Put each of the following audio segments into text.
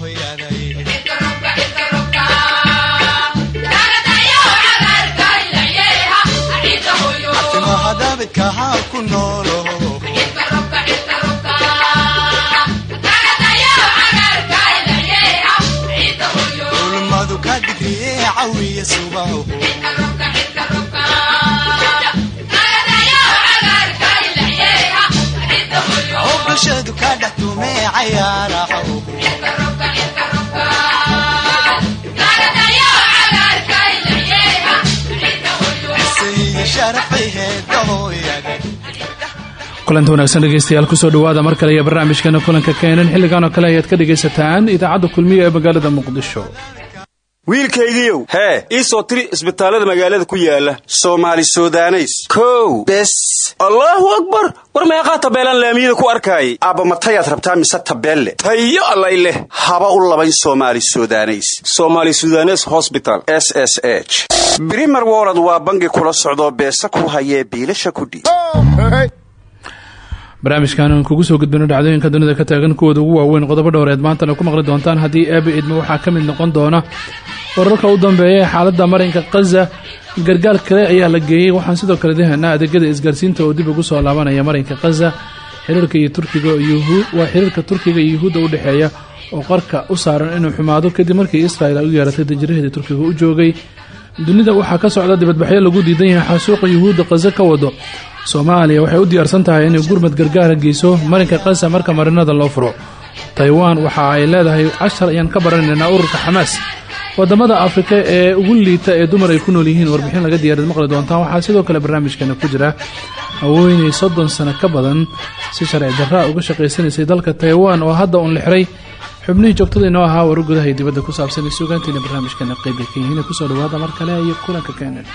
hooyaday ka digriye cawiya subaho bulshadu ka dhex tumee hooyaday kulanta wanaagsan dhegeystayaal ku soo dhawaada mar kale iyo barnaamijkeena kulanka keenan. Xilligan oo kale ayaad ka dhegaysataan idaacadda kulmiya ee magaalada muqdisho wiilkaygiiow hee. ii soo tiri isbitaallada magaalada ku yaalla soomaali sudaneys. Kow. Bes. Allaahu akbar. War meeqaa tabeelaan laamiyada ku arkaayay? Aabba matayaad rabtaa mise tabeelle? Tayo allay leh. Haba u labayn soomaali sudaneys. Somaali sudanes hosbital s s h. Brimer wolod waa bangi kula socdoo beesa ku hayee biilasha kudhiib barnaamijkan aan kugu soo gudbino dhacdooyinka dunida ka taagan kuwooda ugu waaweyn qodobo dhowreed maantana ku maqli doontaan haddii eeba idmo waxaa ka mid noqon doona wararka u dambeeya ee xaaladda marinka khaza gargaar kale ayaa la geeyey. Waxaan sidoo kale dahanaa adeegyada isgaarsiinta oo dib ugu soo laabanaya marinka khaza xiriirka iyo turkiga waa xiriirka turkiga iyo yuhuudda u dhexeeya oo qarka u saaran inuu xumaado kadib markii israel ay u yeeratay danjiraheedii turkiga u joogay. Dunida waxaa ka socda dibadbaxyo lagu diidan yahay xasuuqa yuhuudda khaza ka wado soomaaliya waxay u diyaarsan tahay inay gurmad gargaara geyso marinka khaza marka marinada loo furo. Taiwan waxa ay leedahay cashar ayaan ka baranaynaa ururka xamaas waddamada afrika ee ugu liita ee dumar ay ku nool yihiin warbixin laga diyaarad maqli doontaan waxaa sidoo kale barnaamijkeena ku jira haweeney soddon sano ka badan si sharci darraa uga shaqaysanaysay dalka taiwan oo hadda uun la xiray xubnihii joogtada inoo ahaa warar gudaha dibadda ku saabsan iyo sugaantiina barnaamijkeena qeybay ka yihiin. Kusoo dhawaada mar kale iyo kulanka keenan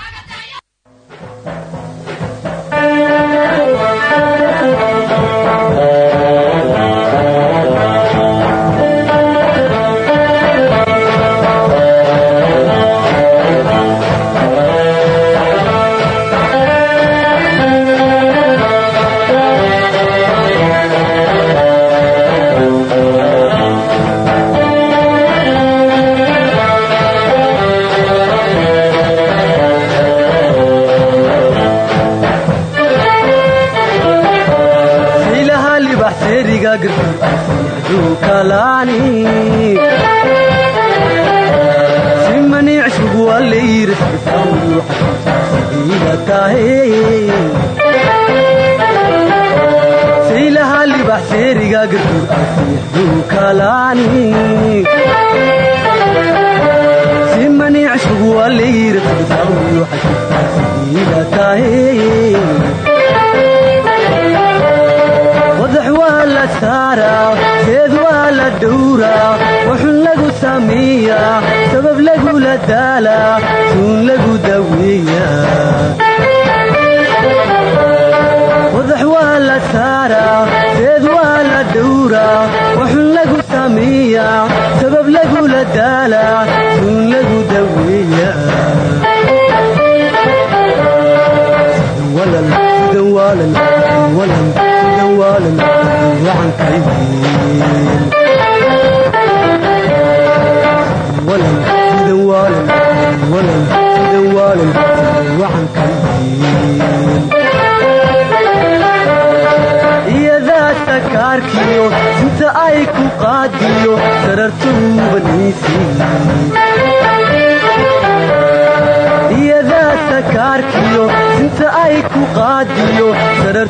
sida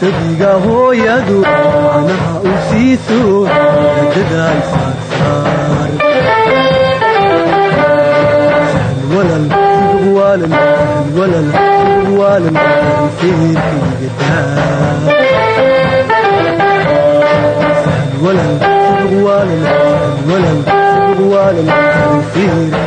sabiga hooyadu caanaha u siiso dadaa isaansaar sida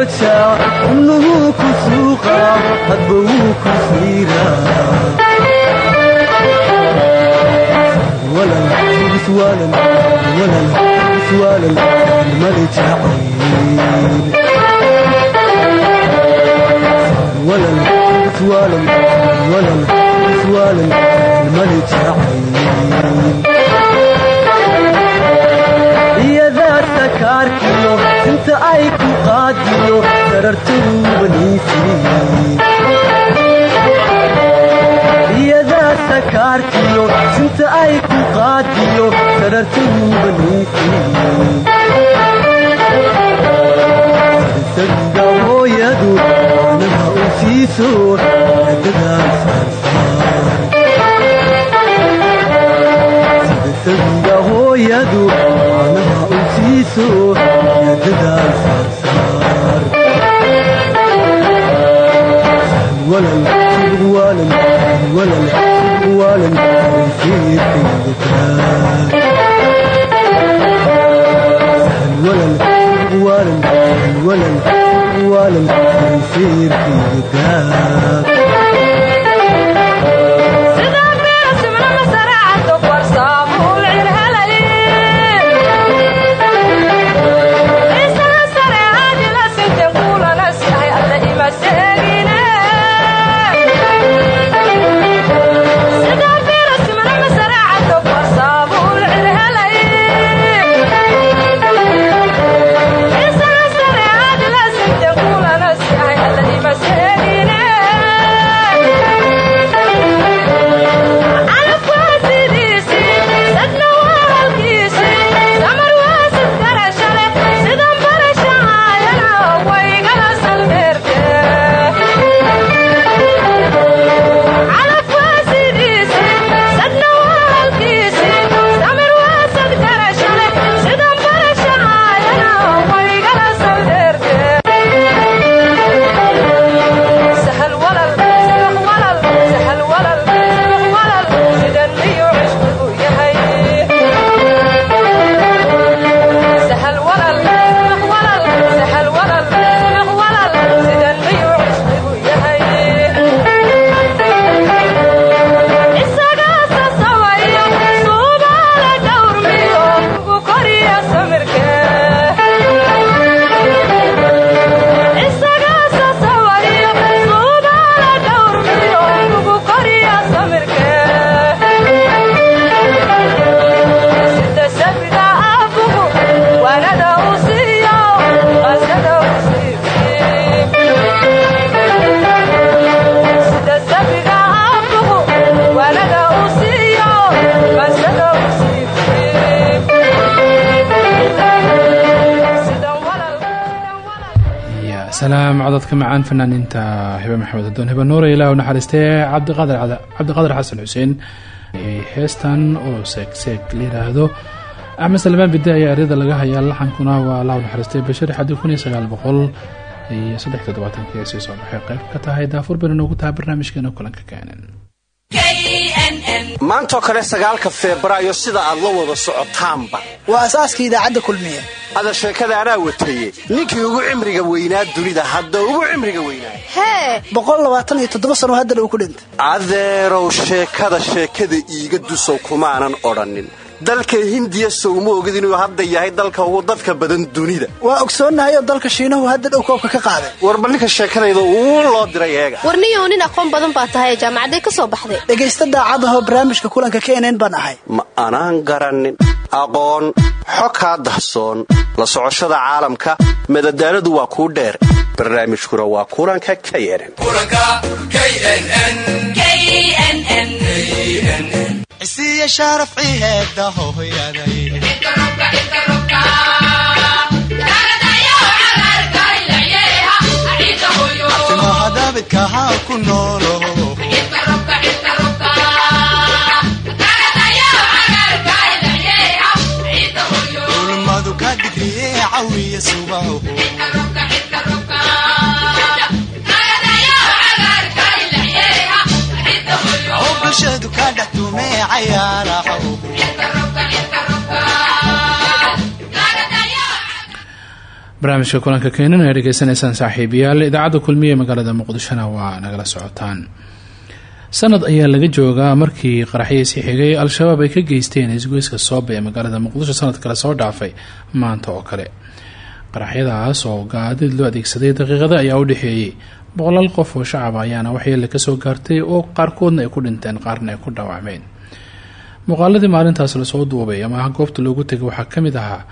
socodshaa xubnuhuu ku suuqa hadba wuu ku siira qaadiyo darartuubaniisiiyadaa sakaarkiyo sinta ay ku qaadiyo darartuubaniisiisagiga hooyadu anaha u siiso adadaan saarsaarsagiga hooyadu anaha u siiso adadaan macaan fanaaniinta hibe maxamed adoon hibe nuure ilaah naxariistee cabdiqaadir xasan xuseen. Heestan oo seegseeg la yidhaahdo axmed salmaan bide ayaa eryada laga hayaa laxankuna waa allah u naxariistay bashir xadi kun iyo sagaal boqol iyo saddex todobaatanki ee sii soo baxay qayb ka tahay daafur bayna noogu tahay barnaamijkeena kulanka keenan maantoo kale sagaalka febraayo sida aad la wada socotaanba. Waa asaaska idaacadda kulmiye ada sheekada anaa wataye ninkii ugu cimriga weynaa dunida hadda ugu cimriga weynaa. Hee boqolaabaataniyo sano haddana uu ku dhintay. Adeerow sheekada sheekada iiga dusow kumaanan odhannin. Dalka hindiya sowma ogid inuu hadda yahay dalka ugu dadka badan dunida. Waa ogsoonnahay oo dalka shiinahu hadda dhow koobka ka qaaday. Warba ninka sheekadayda uu loo diray eega. Warniyow nin aqoon badan baa tahay jaamacaday ka soo baxday. Dhegaysta daacadahoo barnaamijka kulanka baan ahay. Ma anaan garannin aqoon xo kaa dahsoon la socoshada caalamka madadaaladu waa kuu dheer. Barnaamijkuna waa kulanka k isiya sharaf ciheeda hohoyaday timaha daabidka haa ku noolo barnaamijka kulanka keenan ay dhegeysanaysaan saaxiibayaal idaacadda kulmiye magaalada muqdishona waa nagala socotaan sanad ayaa laga joogaa markii qaraxyadiisi xigay. Al-shabaab ay ka geysteen isgoyska sooba ee magaalada muqdisho sanad kale soo dhaafay maanta oo kale. Qaraxyadaas oo gaadiid loo adeegsaday daqiiqada ayaa u dhexeeyey. Boqolaal qof oo shacab ayaana waxyeele ka soo gaartay oo qaarkoodna ay ku dhinteen qaarna ay ku dhaawacmeen muuqaaladii maalintaas la soo duubay ama goobta loogu tegay waxaa ka mid ahaa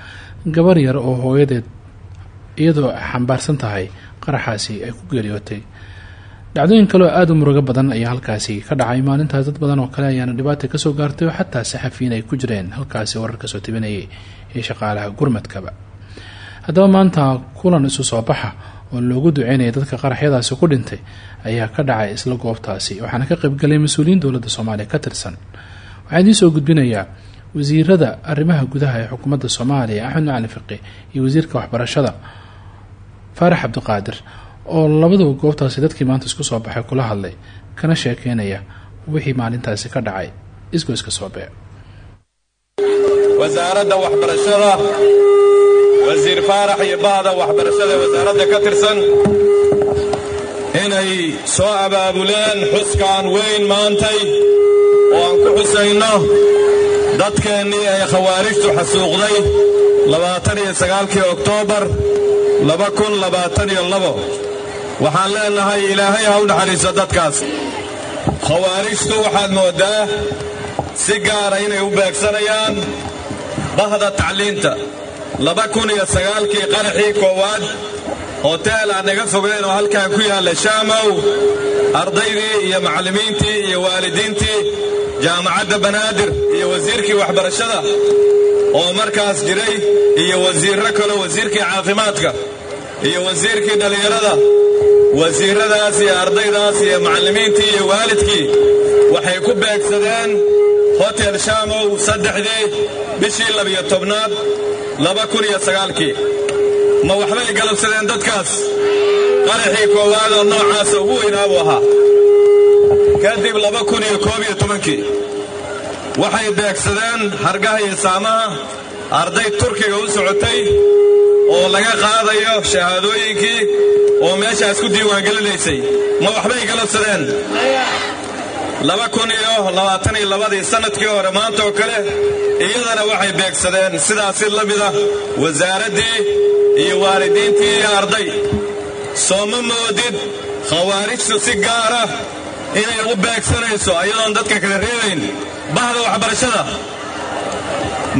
gabar yar oo hooyadeed iyadoo xambaarsan tahay qaraxaasi ay ku geeriyootay dhacdooyin kaleoo aada u murugo badan ayaa halkaasi ka dhacay. Maalintaas dad badan oo kale ayaana dhibaata ka soo gaartay oo xataa saxafiyiin ay ku jireen. Halkaasi warar ka soo tibinayay iyo shaqaalaha gurmadkaba. Haddaba maanta kulan isu soo baxa oo loogu duceynaya dadka qaraxyadaasi ku dhintay ayaa ka dhacay isla goobtaasi. Waxaana ka qaybgalay mas'uuliyiin dowladda soomaaliya ka tirsan. Waxaa idiin soo gudbinayaa wasiirada arrimaha gudaha ee xukuumadda soomaaliya axmed macalin fiqi iyo wasiirka waxbarashada faarax cabdiqaadir oo labaduba goobtaasi dadkii maanta isku soo baxay kula hadlay kana sheekeynaya wixii maalintaasi ka dhacay isgoyska soobe wasaaradda waxbarashada wasiir faarax iyo bahda waxbarashada wasaaradda ka tirsan inay soo abaabuleen xuskaan weyn maantay oo aan ku xusayno dadkeennii ay khawaarijtu xasuuqday labaatan iyo sagaalkii oktoobar laba kun labaatan iyo labo waxaan leenahay ilaahay ha u naxariiso dadkaas. Khawaarijtu waxaad mooddaa si gaara inay u beegsanayaan bahda tacliinta. Laba kun iyo sagaalkii qaraxii koowaad hoteel aan naga fogeyn oo halkan ku yaalla shaamow ardaydii iyo macallimiintii iyo waalidiintii jaamacadda banaadir iyo wasiirkii waxbarashada oo markaas jiray iyo wasiirro kale wasiirkii caafimaadka iyo wasiirkii dhallinyarada wasiirradaas iyo ardaydaas iyo macallimiintii iyo waalidkii waxay ku beegsadeen hotel shaamow saddexdii bishii labiyo tobnaad laba kun iyo sagaalkii. Ma waxbay galabsadeen dadkaas? Qaraxii koowaad oo noocaasa ugu weynaa buu ahaa. Kadib laba kun iyo koob iyo tobankii waxay beegsadeen hargaha iyo saamaha arday turkiga u socotay oo laga qaadayo shahaadooyinkii oo meeshaas ku diiwaangelinaysay ma waxbay galabsadeen sannadkii hore maanta oo kale iyadana waxay beegsadeen sidaasi la mida wasaaraddii iyo waalidiintii iyo arday. Soo ma moodid khawaarijtu si gaara inay u beegsanayso ayadoon dadka kala reebayn. Bahda waxbarashada.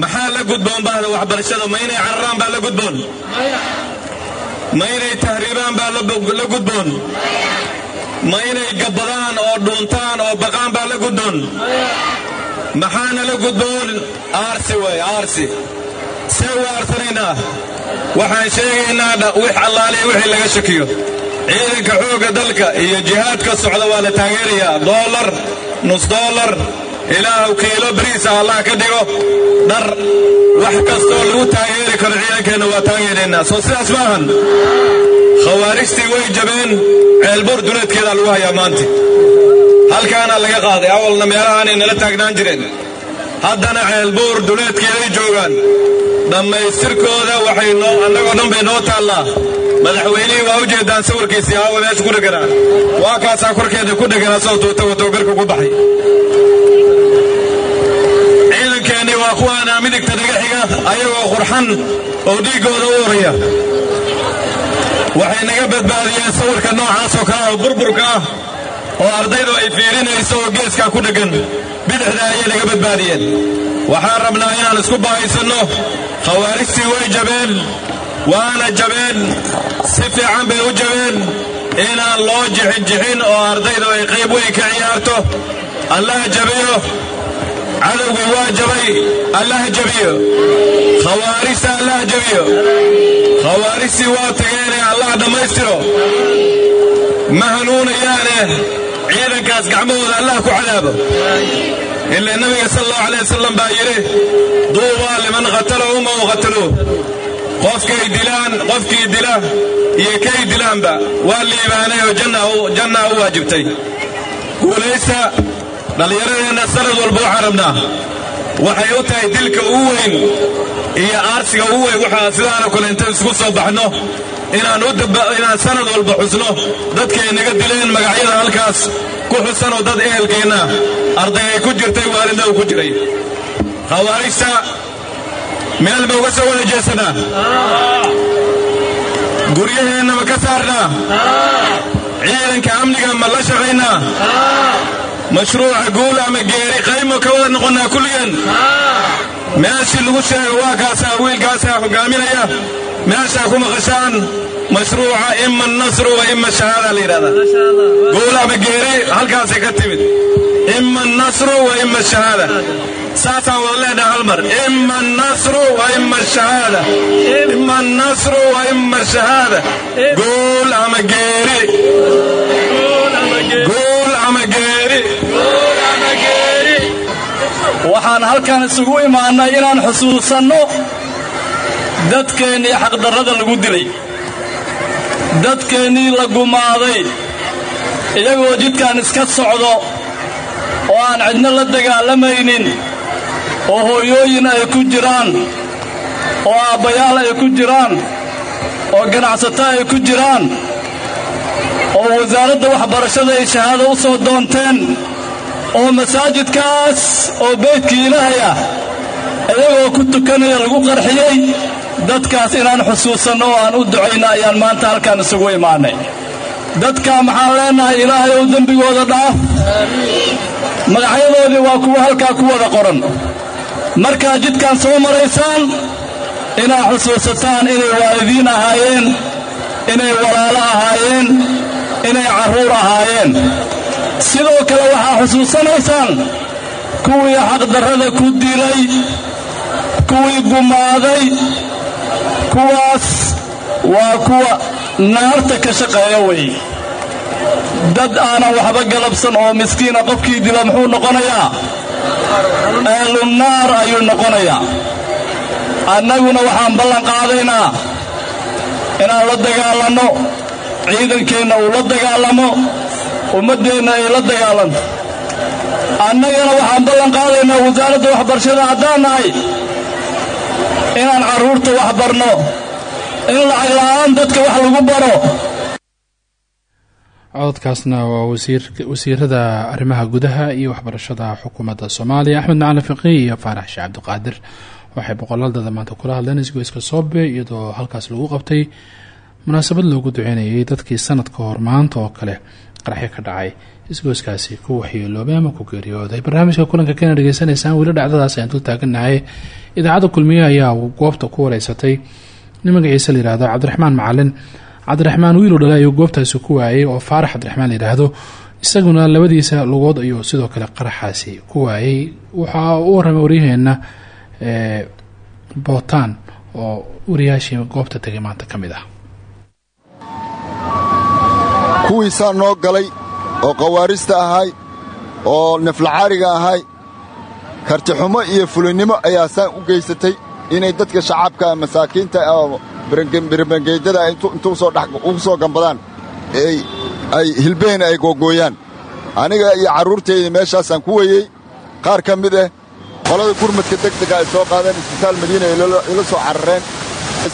Maxaa la gudboon bahda waxbarashada? Ma inay cararaan baa la gudboon ma inay tahriibaan baa la gudboon ma inay gabbadaan oo dhuuntaan oo baqaan baa la gudboon maxaana la gudboon aarsi way aarsi. See u aarsanaynaa waxaan sheegaynaa wix allaaliya wixii laga shakiyo. Ciidanka xoogga dalka iyo jihaadka socda waa la taageerayaa. Doolar nus doolar ilaahu kiilo bariisa allah ka dhigo. Dhar wax kastoo lagu taageeri karo ciidankeenna waa taageeraynaa soo sidaas maahan khawaarijtii way jabeen. Ceelbuur duleedkeedaa lagu hayaa maanta. Halkaana laga qaaday awalna meelahaanay nala taagnaan jireen. Haddana ceelbuur duleedkeeday joogaan. Dhammaystirkooda waxay noo annagoo dhan bay noo taallaa. Madaxweynihii waa u jeedaan sawirkiisii aawa meesha ku dheganaa. Waa kaasaa korkeeda ku dheganaa soo tuuta watoogarka ku baxay waa kuwaanaa midigta naga xiga ayagoo qurxan oo dhiiggooda u uraya waxay naga badbaadiyeen sawirka noocaasoo kale oo burburka ah oo ardaydu ay fiirinayso oo geeskaa ku dheggan bidixda ayay naga badbaadiyeen. Waxaan rabnaa inaan isku baahaysanno khawaarijtii way jabeen waana jabeen. Si fiican bay u jabeen. Inaan loo jixinjixin oo ardayda ay qayb weyn ka ciyaarto allah jabiyo cadowgii waa jabay allah jabiyo. Khawaarijta allah jabiyo. Khawaarijtii waa tageene allah dhammaystiro ma hanuunayaane ciidankaas gacmahooda allah ku cadaabo. Ilaa nabiga sal allahu alay wasalam baa yidhi duubaa liman qatalahum aw qataluuh qofkay dilaan qofkii dila iyo kay dilaanba waa liibaanay oo jannaa u waajibtay. Guulaysta dhallinyaradeenna sanad walba waxaan rabnaa waxay u tahay dilka ugu weyn iyo aarsiga ugu weyn. Waxaa sidaana kale intaan isku soo baxno inaan sanad walba xusno. Dadkay naga dileen magacyada halkaas ku xusanoo dad ehelkeenna arday ay ku jirtay waalidna uu ku jiray. Khawaarijta meel ba uga soo wada jeesanaa guryaheenna ma ka saarnaa? Ciidanka amniga ma la shaqaynaa mashruuca guul ama geeri qaymo ka wada noqonnaa kulligeen meeshii lagu sheego waa kaasaa wiilkaasaa hogaaminaya meeshaa ku maqashaan mashruuca ima nasru wa ima shahaada la yidhahdaa guul ama geeri halkaasay ka timid ima nasru wa ima shahaada saasaan wada leenaha hal mar ima nasru wa ima shahaada ima nasru wa ima shahaada guul ama geeri waxaan halkan isugu imaannay inaan xusuusanno dadkeennii xaqdarrada lagu dilay. Dadkeennii la gumaaday. Iyagoo jidkan iska socdo oo aan cidno la dagaalamaynin oo hooyooyin ay ku jiraan oo aabbayaal ay ku jiraan oo ganacsato ay ku jiraan oo wasaaradda waxbarashada ay shahaado u soo doonteen oo masaajidkaas oo beydkii ilaahay ah iyagoo ku tukanaya lagu qarxiyey dadkaas inaan xusuusanno oo aan u ducayno ayaan maanta halkaan isugu imaannay dadkaa maxaan leennahay ilaahay ou dembigooda dhaaf. Magacyadoodii waa kuwa halkaa ku wada qoran. Markaad jidkaan soo maraysaan inaad xusuusataan inay waalidiin ahaayeen inay walaalo ahaayeen inay carruur ahaayeen sidoo kale waxaa xusuusanaysaan kuwii xaqdarrada ku dilay kuwii gumaaday kuwaas waa kuwa naarta ka shaqeeya wey. Dad aanan waxba galabsan oo miskiina qofkii dila muxuu noqonayaa? Aalunaar ayuu noqonayaa. Annaguna waxaan ballan qaadaynaa inaan la dagaalanno ciidankeenna uu la dagaalamo ummaddeenna ay la dagaalanto annagana waxaan ballan qaadaynaa wasaaradda waxbarashada haddaan nahay inaan carruurta wax barno in lacag la'aan dadka wax lagu baro. Cododkaasna waa wasiirada arrimaha gudaha iyo waxbarashada xukuumadda soomaaliya. Axmed macalin fiqi iyo faarax sheekh cabdiqaadir waxay boqolaaldada maanta kula hadleen isgoyska soobe iyadoo halkaas lagu qabtay munaasabad loogu duceynayay dadkii sanad ka hor maanta oo kale qaraxyo ka dhacay. Isgoyskaasi ku waxyeeloobay ama ku geeriyooday. Barnaamijka kulanka kana dhegeysanaysaan weli dhacdadaas ayaan dul taaganahay. Idaacadda kulmiye ayaa goobta ku wareysatay. Nin magaciisa la yihahdo cabdiraxmaan macalin. Cabdiraxmaan wiilu dhale ayuu goobtaasi ku waayay oo faarax cabdiraxmaan layidhaahdo isaguna labadiisa lugood ayuu sidoo kale qaraxaasi ku waayay. Waxaa u waramay waryaheena bootaan oo wariyaashii goobta tegay maanta ka mid ah kuwiisaa noo galay oo khawaarista ahay oo naflacaariga ahay kartixumo iyo fulinnimo ayaa saan u geysatay inay dadka shacabka masaakiinta oo birbangeydada intuu ugu soo gambadaan ay hilbeen ay googooyaan. Aniga iyo carruurtayda meeshaasaan ku weyey qaar ka mid ah qolada gurmadka degdega ay soo qaadeen isbitaal madiina ila soo carareen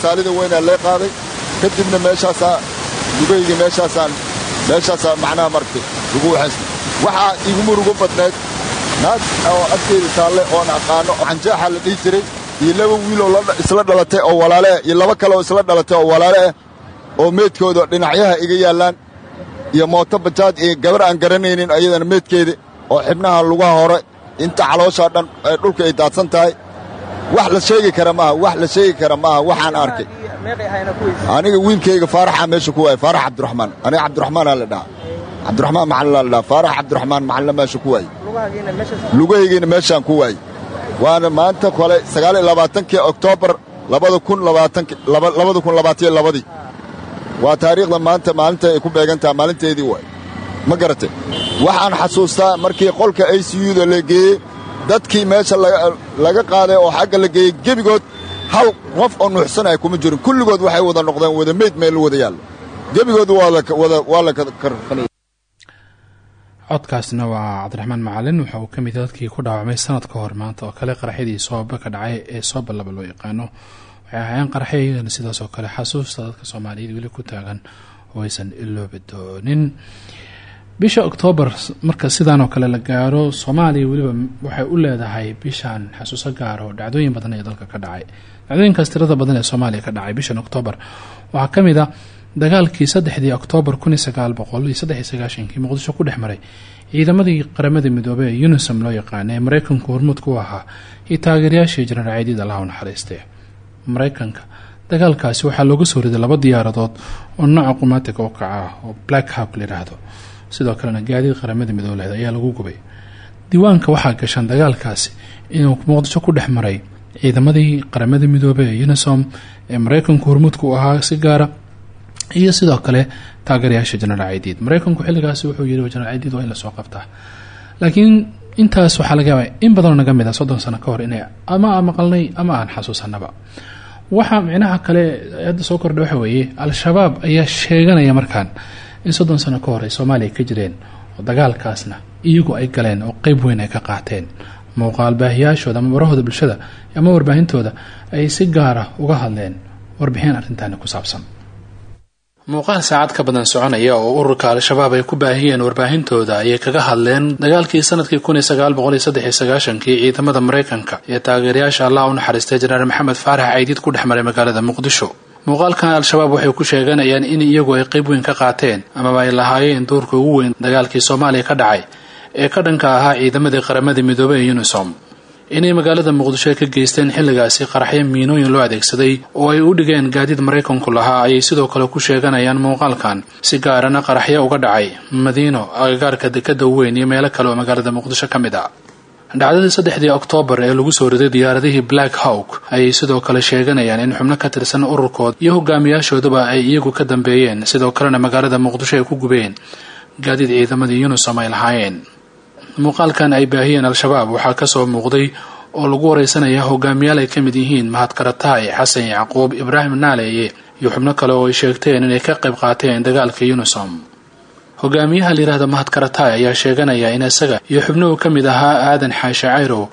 saalida weynaa lee qaaday. Ka dibna meeshaasaa dugaygii meeshaasaan meeshaasaa macnaha maragtay lagu waxaystay waxaa igu murugo badnayd naag oo agteeda taalle oon aqaanno canjeexa la dhihi jiray iyo laba wiiloo isla dhalatay oo walaale ah iyo laba kaleoo isla dhalatay oo walaale ah oo meedkooda dhinacyaha iga yaallaan iyo mooto bajaaj iyo gabar aan garanaynin ayadana meedkeeda oo xibnaha lugaha hore inta calooshaa dhan dhulka ay daadsan tahay. Wax la sheegi kara maaha wax la sheegi kara maaha waxaan arkay aniga wiilkayga faaraxa meesha ku waayey faarax cabdiraxmaan. Aniga cabdiraxmaanaa la dhahaa cabdiraxmaan macallaa la dhahaa faarax cabdiraxmaan macalla meesha ku waayey lugahaygiina meeshaan ku waayey waana maanta kole sagaal iyo labaatankii oktoobar labada kun labada kun labaataiyo labadii. Waa taariikhda maanta maalinta ay ku beegan tahay maalinteedii waay. Ma garatay waxaan xasuustaa markii qolka i c u-da la geeyey dadkii meesha laga qaaday oo xagga la geeyey gebigood hal qof oo nuuxsanaya kuma jirin. Kulligood waxay wada noqdeen wada meyd meel wada yaallo gebigood waa la codkaasna waa cabdiraxmaan macalin. Waxa uu ka mid dadkii ku dhaawacmay sanad ka hor maanta oo kale qaraxyadii sooba ka dhacay ee sooba laba loo yaqaano. Waxay ahaayeen qaraxyo iyadana sidaas oo kale xasuusta dadka soomaaliyeed weli ku taagan oo aysan iloobi doonin. Bisha oktoobar marka sidaan oo kale la gaaro soomaaliya weliba waxay u leedahay bishan xasuuso gaar oo dhacdooyin badan ee dalka ka dhacay dhacdooyinkaas tirada badan ee soomaaliya ka dhacay bishan oktoobar waxaa ka mid a dagaalkii saddexdii oktoobar kun iyo sagaal boqol iyo saddex iyo sagaashankii muqdisho ku dhex ciidamadii qaramada midoobey ee unisom loo yaqaana ee mareykanku hormuudka u ahaa iyo taageerayaashii jenaraal ciidid allah u mareykanka dagaalkaasi waxaa looga soo riday laba diyaaradood oo nooca qumaatiga u kaca ah oo black hawk layidhaahdo sidoo kalena gaadiid qaramada midooleed ayaa lagu gubay. Diiwaanka waxaa gashan dagaalkaasi inuu muqdisho ku dhex ciidamadii qaramada midoobey ee unisom ee mareykanku hormuudka u ahaa si gaara iyo sidoo kale taageerayaasha jenaraal ciidiid mareykanku xilligaasi wuxuu yiri jenaraal ciidiid waa in la soo qabtaa. Laakiin intaas waxaa laga yaabaa in badanoo naga mid a soddon sano ka hor inay ama aan maqalnay ama aan xasuusanaba waxaa micnaha kale hadda soo kordha waxa weeye al-shabaab ayaa sheeganaya markaan in soddon sano ka hor ay soomaaliya ka jireen oo dagaalkaasna iyagu ay galeen oo qeyb weyn ay ka qaateen muuqaal baahiyaashooda ama warahooda bulshada ama warbaahintooda ay si gaara uga hadleen warbixin arrintaani ku saabsan. Muuqaal saacad ka badan soconaya oo ururka al-shabaab ay ku baahiyeen warbaahintooda ayay kaga hadleen dagaalkii sannadkii kun iyo ciidamada mareykanka ee taageerayaasha allah u naxariistay jenaraal maxamed faarax caydiid ku dhex maray magaalada muqdisho. Muuqaalkan al-shabaab waxay ku sheeganayaan in iyagu ay qeyb weyn ka qaateen amaba ay lahaayeen duurka ugu weyn dagaalkii soomaaliya ka dhacay ee ka dhanka ahaa ciidamadii qaramada midoobey ee unisom. Inay magaalada muqdisho ka geysteen xilligaasi qaraxyo miinooyin loo adeegsaday oo ay u dhigeen gaadiid maraykanku lahaa ayay sidoo kale ku sheeganayaan muuqaalkan. Si gaarana qaraxyo uga dhacay madiino agagaarka dekada weyn iyo meelo kale oo magaalada muqdisho ka mid ah. Dhacdadii saddexdii oktoobar ee lagu soo riday diyaaradihii black hawk ayay sidoo kale sheeganayaan in xubno ka tirsan ururkood iyo hogaamiyaashooduba ay iyagu ka dambeeyeen sidoo kalena magaalada muqdisho ay ku gubeen gaadiid ciidamadii unisom ay lahaayeen muuqaalkan ay baahiyeen al-shabaab waxaa ka soo muuqday oo lagu wareysanaya hogaamiyaal ay ka mid yihiin mahad karataay xasan yacquub ibraahim naaleeye iyo xubno kale oo ay sheegteen inay ka qayb qaateen dagaalka unisom hogaamiyaha layihahda mahad karataay ayaa sheeganaya in isaga iyo xubnuhu ka mid ahaa aadan xaashe cayrow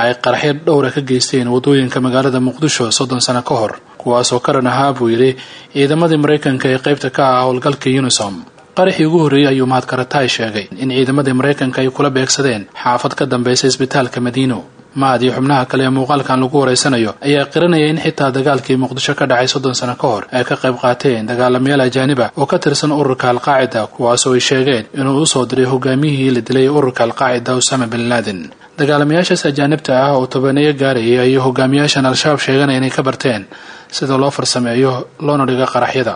ay qaraxyo dhowra ka geysteen waddooyinka magaalada muqdisho soddon sano ka hor kuwaasoo ka ahaa buu yidhi ciidamadii maraykanka ee qaybta ka ah howlgalka unisom qaraxii ugu horreeyey ayuu mahad karataay sheegay in ciidamadii maraykanka ay kula beegsadeen xaafad ka dambaysa isbitaalka madiino mahad iyo xubnaha kale ee muuqaalkan lagu wareysanayo ayaa qiranaya in xitaa dagaalkii muqdisho ka dhacay soddon sano ka hor ay ka qayb qaateen dagaalamayaal ajaanib ah oo ka tirsan ururka alqaacida kuwaasoo ay sheegeen inuu u soo diray hogaamiyihii la dilay ururka alqaacida usama bin laaden dagaalamayaashaas ajaanibta ah oo tobaneeyo gaaraya iyo hogaamiyaashan al-shabaab sheeganaya inay ka barteen sida loo farsameeyo loona dhigo qaraxyada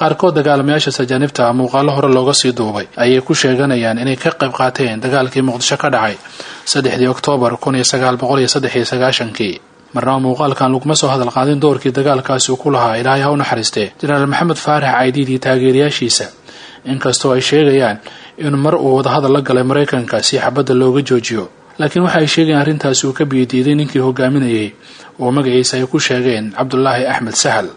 qaarkood dagaalamayaashaas ajaanibta ah muuqaalo hore looga sii duubay. Ayay ku sheeganayaan inay ka qayb qaateen dagaalkii muqdisho ka dhacay saddexdii oktoobar kun iyo sagaal boqol iyo saddex iyo sagaashankii. Marnaba muuqaalkan laguma soo hadal qaadin doorkii dagaalkaasi uu ku lahaa ilaahay ha u naxariistee. Jenaraal maxamed faarax caydiid iyo taageerayaashiisa inkastoo ay sheegayaan in mar uu wadahadal la galay maraykanka si xabadda looga joojiyo. Laakiin waxa ay sheegayaan arrintaasi uu ka biyadiiday ninkii hogaaminayay oo magaciisa ay ku sheegeen cabdulaahi axmed sahal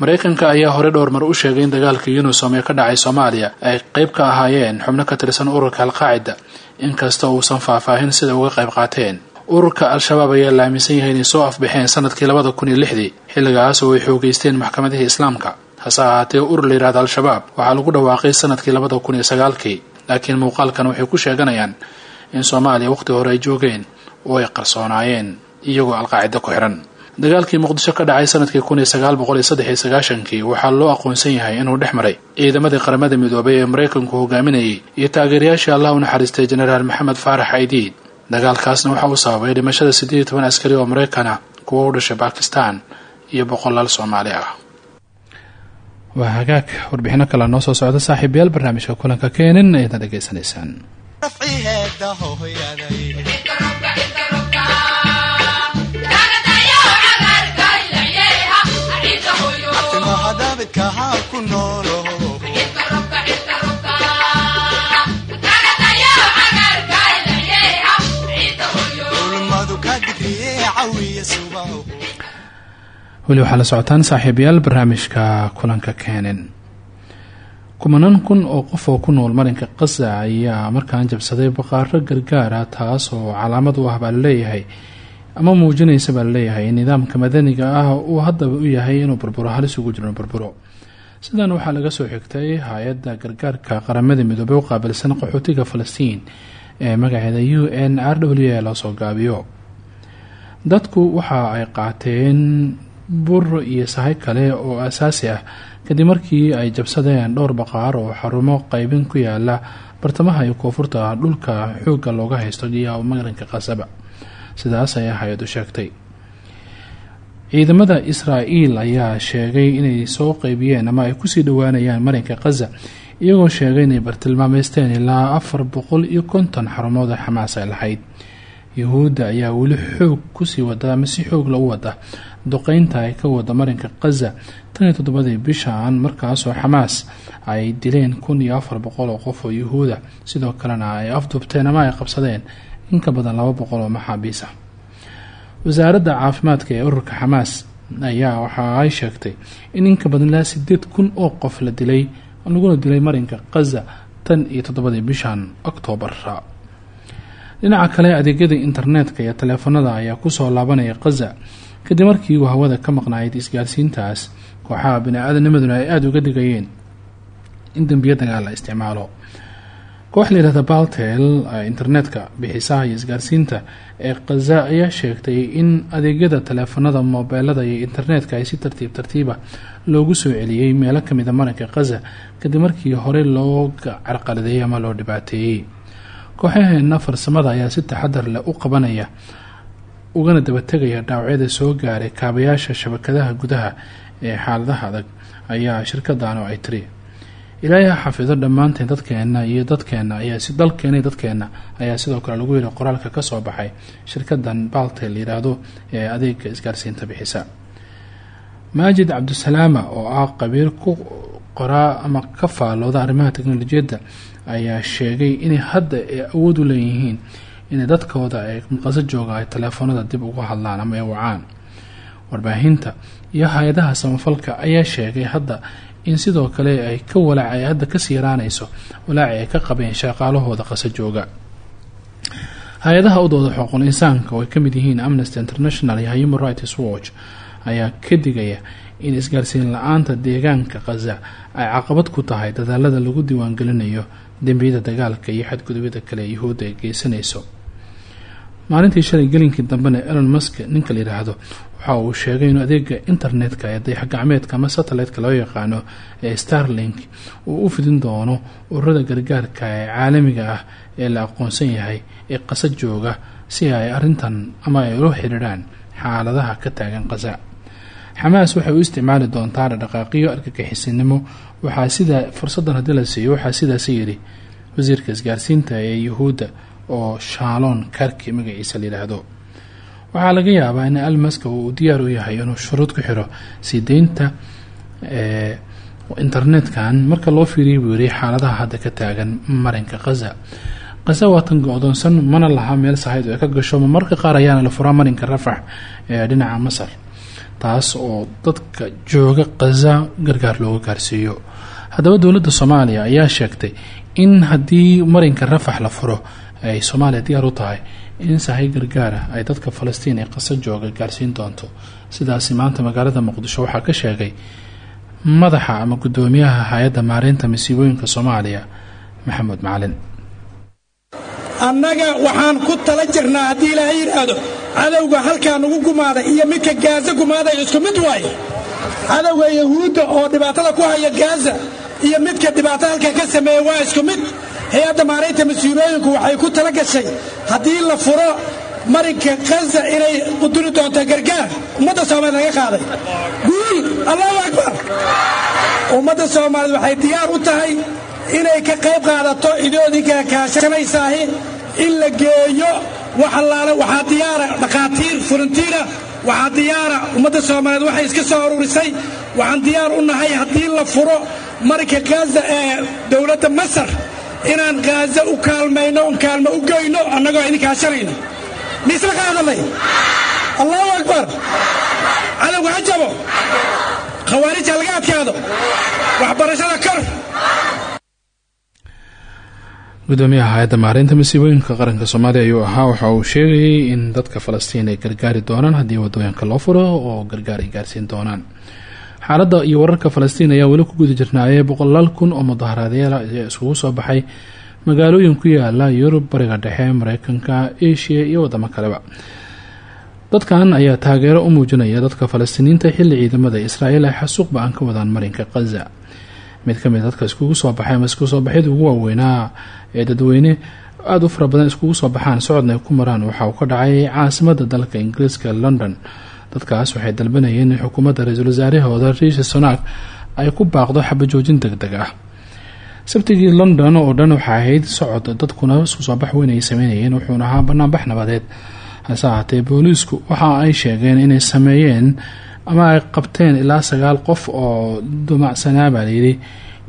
maraykanka ayaa hore dhowr mar u sheegay in dagaalka unisom ee ka dhacay soomaaliya ay qayb ka ahaayeen xubno ka tirsan ururka alqaacida inkasta uusan faahfaahin sida uga qayb qaateen. Ururka al-shabaab ayaa la aaminsan yahay inay soo afbaxeen sannadkii labada kun iyo lixdii xilligaas oo ay xoogeysteen maxkamadihii islaamka. Hase ahaatee urur la yidhahda al-shabaab waxaa lagu dhawaaqay sannadkii labada kun iyo sagaalkii laakiin muuqaalkan waxay ku sheeganayaan in soomaaliya waqhti hore ay joogeen oo ay qarsoonaayeen iyagoo alqaacida ku xihan dagaalkii muqdisho ka dhacay sannadkii kun iyo sagaal boqol iyo saddex iyo sagaashankii waxaa loo aqoonsan yahay inuu dhex maray. Ciidamadii qaramada midoobay ee maraykanku hogaaminayay iyo taageerayaashii allah u naxariistay jenaraal maxamed faarax caydiid. Dagaalkaasna waxa uu sababay dhimashada siddeed iyo toban askari oo mareykan ah kuwo u dhashay bakistan iyo boqolaal soomaali ah. Waa hagaag. Warbixino kale noo soo socda saaxiibayaal barnaamijka kulanka keenin ayaadna dhegaysanaysaan rafciheeda hooyaday timaha daabidka haa ku noolo ulmadu ka digriye cawiya subaho weli waxaa la socotaan saaxiibayaal barnaamijka kulanka keenin. Kumanaan kun oo qof oo ku nool marinka qasa ayaa markaan jabsaday baqaaro gargaara taas oo calaamad u ah baa la leeyahay ama muujinaysa baa la leeyahay in nidaamka madaniga ah uu haddaba u yahay inuu burburo halis ugu jiro burburo sidan waxaa laga soo xigtay hay'adda gargaarka qaramada midoobey u qaabilsan qaxootiga falastiin ee magaceeda u n r w a loosoo gaabiyo. Dadku waxa ay qaateen bur iyo sahay kale oo asaasi ah kadib markii ay jabsadeen dhowr baqaar oo xarumo qeybin ku yaalla bartamaha iyo koonfurta dhulka xoogga looga haysto iyo marinka qasaba. Sidaas ayaa hay'adu sheegtay ciidamada israa'iil ayaa sheegay inay soo qeybiyeen ama ay ku sii dhowaanayaan marinka khaza iyagoo sheegay inay bartilmaameysteen ilaa afar boqol iyo konton xarumood oo xamaas ay lahayd. Yuhuudda ayaa weli xoog ku sii wada ama si xoog lagu wada duqeynta ay ka wada marinka khaza tan iyo toddobadii bishan markaasoo xamaas ay dileen kun iyo afar boqol oo qof oo yuhuuda sidoo kalena ay afdubteen ama ay qabsadeen in ka badan laba boqol oo maxaabiis ah wasaaradda caafimaadka ee ururka xamaas ayaa waxa ay sheegtay in in ka badan ilaa sideed kun oo qof la dilay laguna dilay marinka khaza tan iyo toddobadii bishan oktoobar. Dhinaca kale adeegyada internetka iyo taleefanada ayaa ku soo laabanaya khaza kadib markii uu hawada ka maqnaayad isgaarsiintaas kooxaha bini-aadanimaduna ay aada uga digayeen in dembiyo dagaal la isticmaalo koox la yihahda baltel internetka bixisaha iyo isgaarsiinta ee khaza ayaa sheegtay in adeegyada taleefanada moobeelada iyo internetka ay si tartiib tartiiba loogu soo celiyey meelo kamida marinka khaza kadib markii hore looga carqaladeeyay ama loo dhibaateeyey kooxaheena farsamada ayaa si taxadar leh u qabanaya ugana dabategaya dhaawacyada soo gaaray kaabayaasha shabakadaha gudaha ee xaaladaha adag ayaa shirkadan oo ay tiri ilaahay ha xafido dhammaanteen dadkeena iyo dadkeena ayaa si dalkeena dadkeena ayaa sidoo kale lagu yidhi qoraalka ka soo baxay shirkadan baltel yidhaahdo ee adeega isgaarsiinta bixisa. Maajid cabdisalaama oo ah qabiir ku qoraa ama ka faalooda arrimaha teknolojiyadda ayaa sheegay inay hadda ay awood u leeyihiin inay dadkooda ee maqaso jooga ay taleefanada dib uga hadlaan ama ay wacaan. Warbaahinta iyo hay'adaha samafalka ayaa sheegay hadda in sidoo kale ay ka walaac ay hadda ka sii yaraanayso walaaci ay ka qabeen shaqaalahooda qaso jooga. Hay'adaha u dooda xuquuqul insaanka oo ay ka mid yihiin amnesty international iyo human rights watch ayaa ka digaya in isgaarsiin la'aanta deegaanka khaza ay caqabad ku tahay dadaalada lagu diiwaangelinayo dembiyada dagaalka iyo xadgudubyada kale yuhuudda ay geysanayso. Maalintii shalay gelinkii dambena elon musk ninka la yidhaahdo waxa uu sheegay inuu adeega internetka ee dayaxgacmeedka ama satellite-ka loo yaqaano ee starlink uu u fidin doono ururada gargaarka ee caalamiga ah ee la aqoonsan yahay ee qasa jooga si ay arintan ama ay ula xiriiraan xaaladaha ka taagan qasa xamaas waxay u isticmaali doontaa dhaqdhaqaaqiyo argagixisinimo waxaa sida fursadan haddii la siiyo waxaa sidaas yidhi wasiirka isgaarsiinta ee yuhuudda oo shaalon karki magaciisa la waxaa laga yaabaa in almaska uu diyaar u yahay inuu shuruud ku xiro sii deynta internetkan marka loo fiiriya buu xaaladaha hadda ka taagan marinka khaza khaza waa tan go-doonsan mana laha meel sahayd oo ka gasho marka qaar ayaana la furaa marinka rafax ee dhinaca masar taas oo dadka jooga khaza gargaar looga gaarsiiyo. Haddaba dowladda soomaaliya ayaa sheegtay in haddii marinka rafax la furo ay soomaaliya diyaar u tahay in sahay gargaara ay dadka falastiin ee qasa jooga gaarsiin doonto. Sidaasi maanta magaalada muqdisho waxaa ka sheegay madaxa ama guddoomiyaha hay'adda maareynta masiibooyinka soomaaliya maxamed macalin. Annaga waxaan ku tala jirnaa haddii ilaahay yidhaahdo cadowga halkaa nugu gumaaday iyo midka gaaza gumaaday isku mid waaye cadowga yahuudda oo dhibaatada ku haya gaaza iyo midka dhibaato halkaa ka sameeya waa isku mid hay'adda maaraynta waxay ku tala haddii la furo marinka khaza inay quduri doonto gargaar ummadda soomaaliya laga qaaday. Guul allahu akbar. Ummadda soomaaliya waxay diyaar u tahay inay ka qayb qaadato idoodinka kaashanaysaahi in la geeyo wax allaale waxaa diyaara dhakhaatiir furantiina waxaa diyaara ummadda soomaaliyeed waxay iska soo aruurisay. Waxaan diyaar u nahay haddii la furo marinka khaza ee dowladda masar inaan khaza u kaalmayno un kaalmo u geyno annagoo idinka hashanayno miisla qaadanay allahu akbar. Cadowga ha jabo. Khawaarija laga adkaado. Waxbarashada kor gudoomiyaha hay'adda maareynta masiibooyinka qaranka soomaaliya ayuu ahaa. Waxa uu sheegayay in dadka falastiin ay gargaari doonaan haddii waddooyinka loo furo oo gargaar ay gaarsiin doonaan xaaladda iyo wararka falastiin ayaa weli ku guda jirnaayay boqolaal kun oo mudaharaadyeel ayaa isugu soo baxay magaalooyin ku yaalla yurub bariga dhexe mareykanka asia iyo wadamo kaleba. Dadkan ayaa taageero u muujinaya dadka falastiiniinta xilli ciidamada israa'iil ay xasuuq ba'an ka wadaan marinka khaza mid ka mid dadka iskugu soo baxay ama isku soo baxyada ugu waaweynaa ee dadweyne aada u fara badan iskugu soo baxaan socodna ay ku maraan waxa uu ka dhacay caasimada dalka ingiriiska london dadkaas waxay dalbanayeen in xukuumadda ra'iisul wasaarahooda riishi sonaak ay ku baaqdo xabajoojin deg deg ah. Sabtigii london oo dhan waxaa ahayd socod dadkuna isku soo bax weyn ay sameynayeen wuxuuna ahaa banaanbax nabadeed. Hase ahaatee booliisku waxa ay sheegeen inay sameeyeen ama ay qabteen ilaa sagaal qof oo dumacsanaa baa layidhi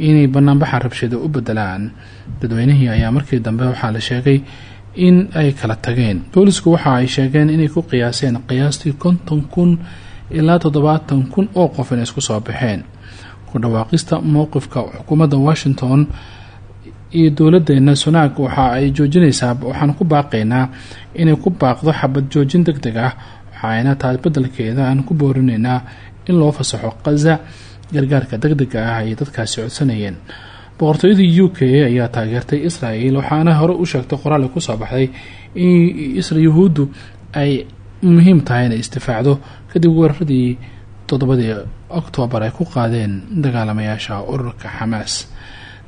inay banaanbaxa rabshado u bedelaan dadweynihii ayaa markii dambe waxaa la sheegay in ay kala tageen. Boolisku waxa ay sheegeen inay ku qiyaaseen qiyaastii konton kun ilaa toddobaatan kun oo qof inay isku soo baxeen. Ku dhawaaqista mowqifka xukuumadda washington iyo dowladeena sunaag waxa ay joojinaysaa waxaan ku baaqaynaa inay ku baaqdo xabad joojin deg deg ah waxaayna taas bedelkeeda aan ku boorinaynaa in loo fasaxo khaza gargaarka deg dega ah ay dadkaasi codsanayeen boqortooyadii u k ayaa taageertay israel waxaana hore u sheegtay qoraali ku soo baxday in yuhuuddu ay muhiim tahay inay istifaacdo kadib weeraradii toddobadii oktoobar ay ku qaadeen dagaalamayaasha ururka xamaas.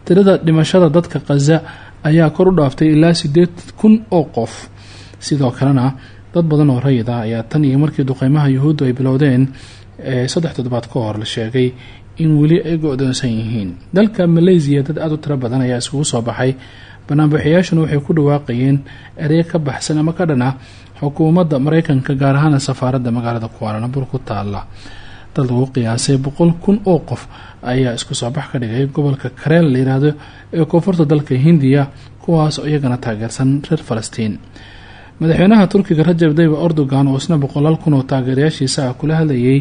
Tirada dhimashada dadka khaza ayaa kor u dhaaftay ilaa sideed kun oo qof. Sidoo kalena dad badan oo rayid ah ayaa tan iyo markii duqeymaha yuhuuddu ay bilowdeen ee saddex toddobaad ka hor la sheegay in weli ay go-doonsan yihiin. Dalka maleysiya dad aada u tiro badan ayaa iskugu soo baxay. Banaanbaxayaashuna waxay ku dhawaaqayeen erey ka baxsan ama ka dhan ah xukuumadda mareykanka gaar ahaana safaaradda magaalada kuwaalanabur ku taala dad lagu qiyaasay boqol kun oo qof ayaa isku soo bax ka dhigay gobolka kareel la ee koonfurta dalka hindiya kuwaas oo iyagana taageersan reer falastiin madaxweynaha turkiga rajab dayib erdogan oo isna boqolaal kun oo taageerayaashiisa ah kula hadlayay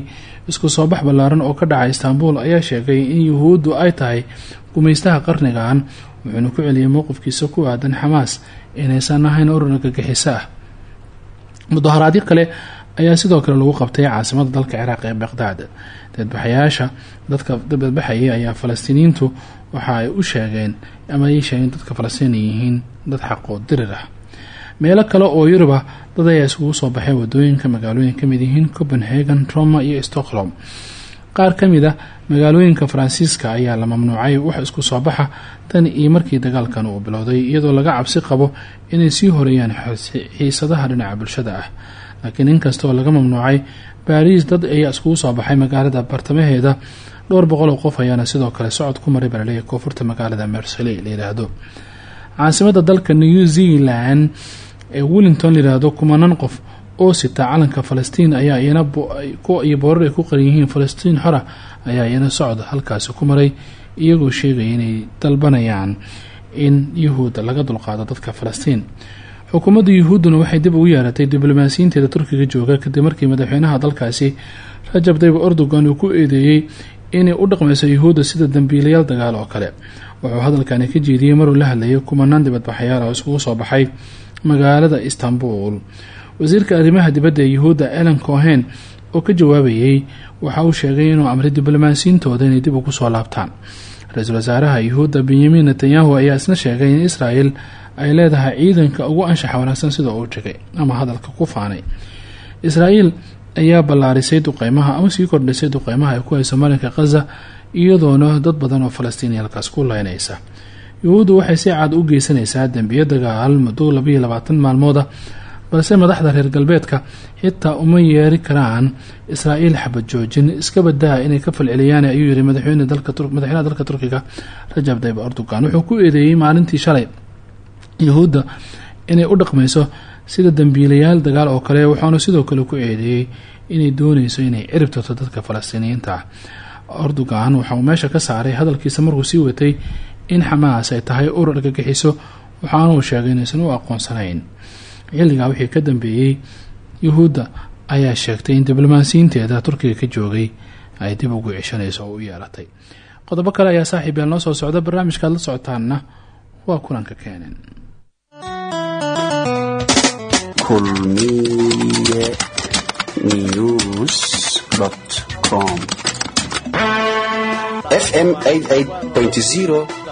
isku soo bax ballaaran oo ka dhacay istaanbul ayaa sheegay in yuhuuddu ay tahay gumaystaha qarnigan wuxuuna ku celiyay mowqifkiisa ku aadan xamaas inaysan ahayn urur gagixiso ah. Mudaharaadyo kale ayaa sidoo kale lagu qabtay caasimada dalka ciraaq ee baqdaad. Dadbaxayaasha dadka dadbaxayay ayaa falastiiniyiintu waxa ay u sheegeen ama ay sheegeen dadka falastiin ay yihiin dad xaqoo dirir ah meelo kale oo yurub ah dad ayaa isugu soo baxay waddooyinka magaalooyin ka mid yihiin copenhagen roma iyo stockholm. Qaar ka mid a magaalooyinka faransiiska ayaa la mamnuucay wax isku soo baxa tan iyo markii dagaalkan uu bilowday iyadoo laga cabsi qabo inay sii horeeyaan xiisadaha dhinaca bulshada ah. Laakiin inkastaoo laga mamnuucay baariis dad ayaa iskugu soo baxay magaalada bartamaheeda. Dhowr boqol oo qof ayaana sidoo kale socod ku maray balaleeya koonfurta magaalada mersele la yiraahdo. Caasimada dalka new zealand ee wellington layiraahdo kumanaan qof oo sita calanka falastiin ayaa iyana iyo boorar ay ku qaran yihiin falastiin xora ayaa iyana socod halkaasi ku maray iyagoo sheegaya inay dalbanayaan in yuhuudda laga dulqaado dadka falastiin. Xukuumadda yuhuudduna waxay dib ugu yeeratay diblomaasiyiinteeda turkiga jooga kadib markii madaxweynaha dalkaasi rajab dayib erdogan uu ku eedeeyey inay u dhaqmayso yuhuudda sida dambiilayaal dagaal oo kale. Wuxuu hadalkani ka jeediyey maruu la hadlayay kumanaan dibadbaxayaal oo iskugu soo baxay magaalada istanbul. Wasiirka arrimaha dibadda ee yuhuudda elen cohen oo ka jawaabayay waxa uu sheegay inuu amray diblomaasiyiintooda inay dib ugu soo laabtaan. Ra'iisul wasaaraha yuhuudda benyamin netanyahu ayaa isna sheegay in israel ay leedahay ciidanka ugu anshaxa wanaagsan sida uu jegay ama hadalka ku faanay. Israael ayaa ballaarisay duqeymaha ama sii kordhisay duqeymaha ay ku hayso marinka khaza iyadoona dad badan oo falastiiniya halkaas ku leynaysa yuhuuddu waxay si cad u geysanaysaa dembiyo dagaal muddo labayo labaatan maalmooda balse madaxda reer galbeedka xitaa uma yeeri karaan israa'iil xabad joojin iska badaa inay ka falceliyaan ayuu yiri madaxweynaha dalka turkiga rajab tayyib erdogan. Wuxuu ku eedeeyey maalintii shalay yuhuudda inay u dhaqmayso sida dambiilayaal dagaal oo kale waxaanu sidoo kale ku eedeeyey inay dooneyso inay ciribtirto dadka falastiiniyiinta. Erdogan waxa meesha ka saaray hadalkiisa markuu sii watay in xamaas ay tahay urur argagixiso waxaanuu sheegay inaysan u aqoonsanayn. Xilligaa wixii ka dambeeyey yuhuudda ayaa sheegtay in diblomaasiyiinteeda turkiga ka joogay ay dib ugu ceshanayso oo u yeelatay. Qodobo kale ayaa saaxiibeel noo soo socda barnaamijkaad la socotaanna waa kulanka com. Fm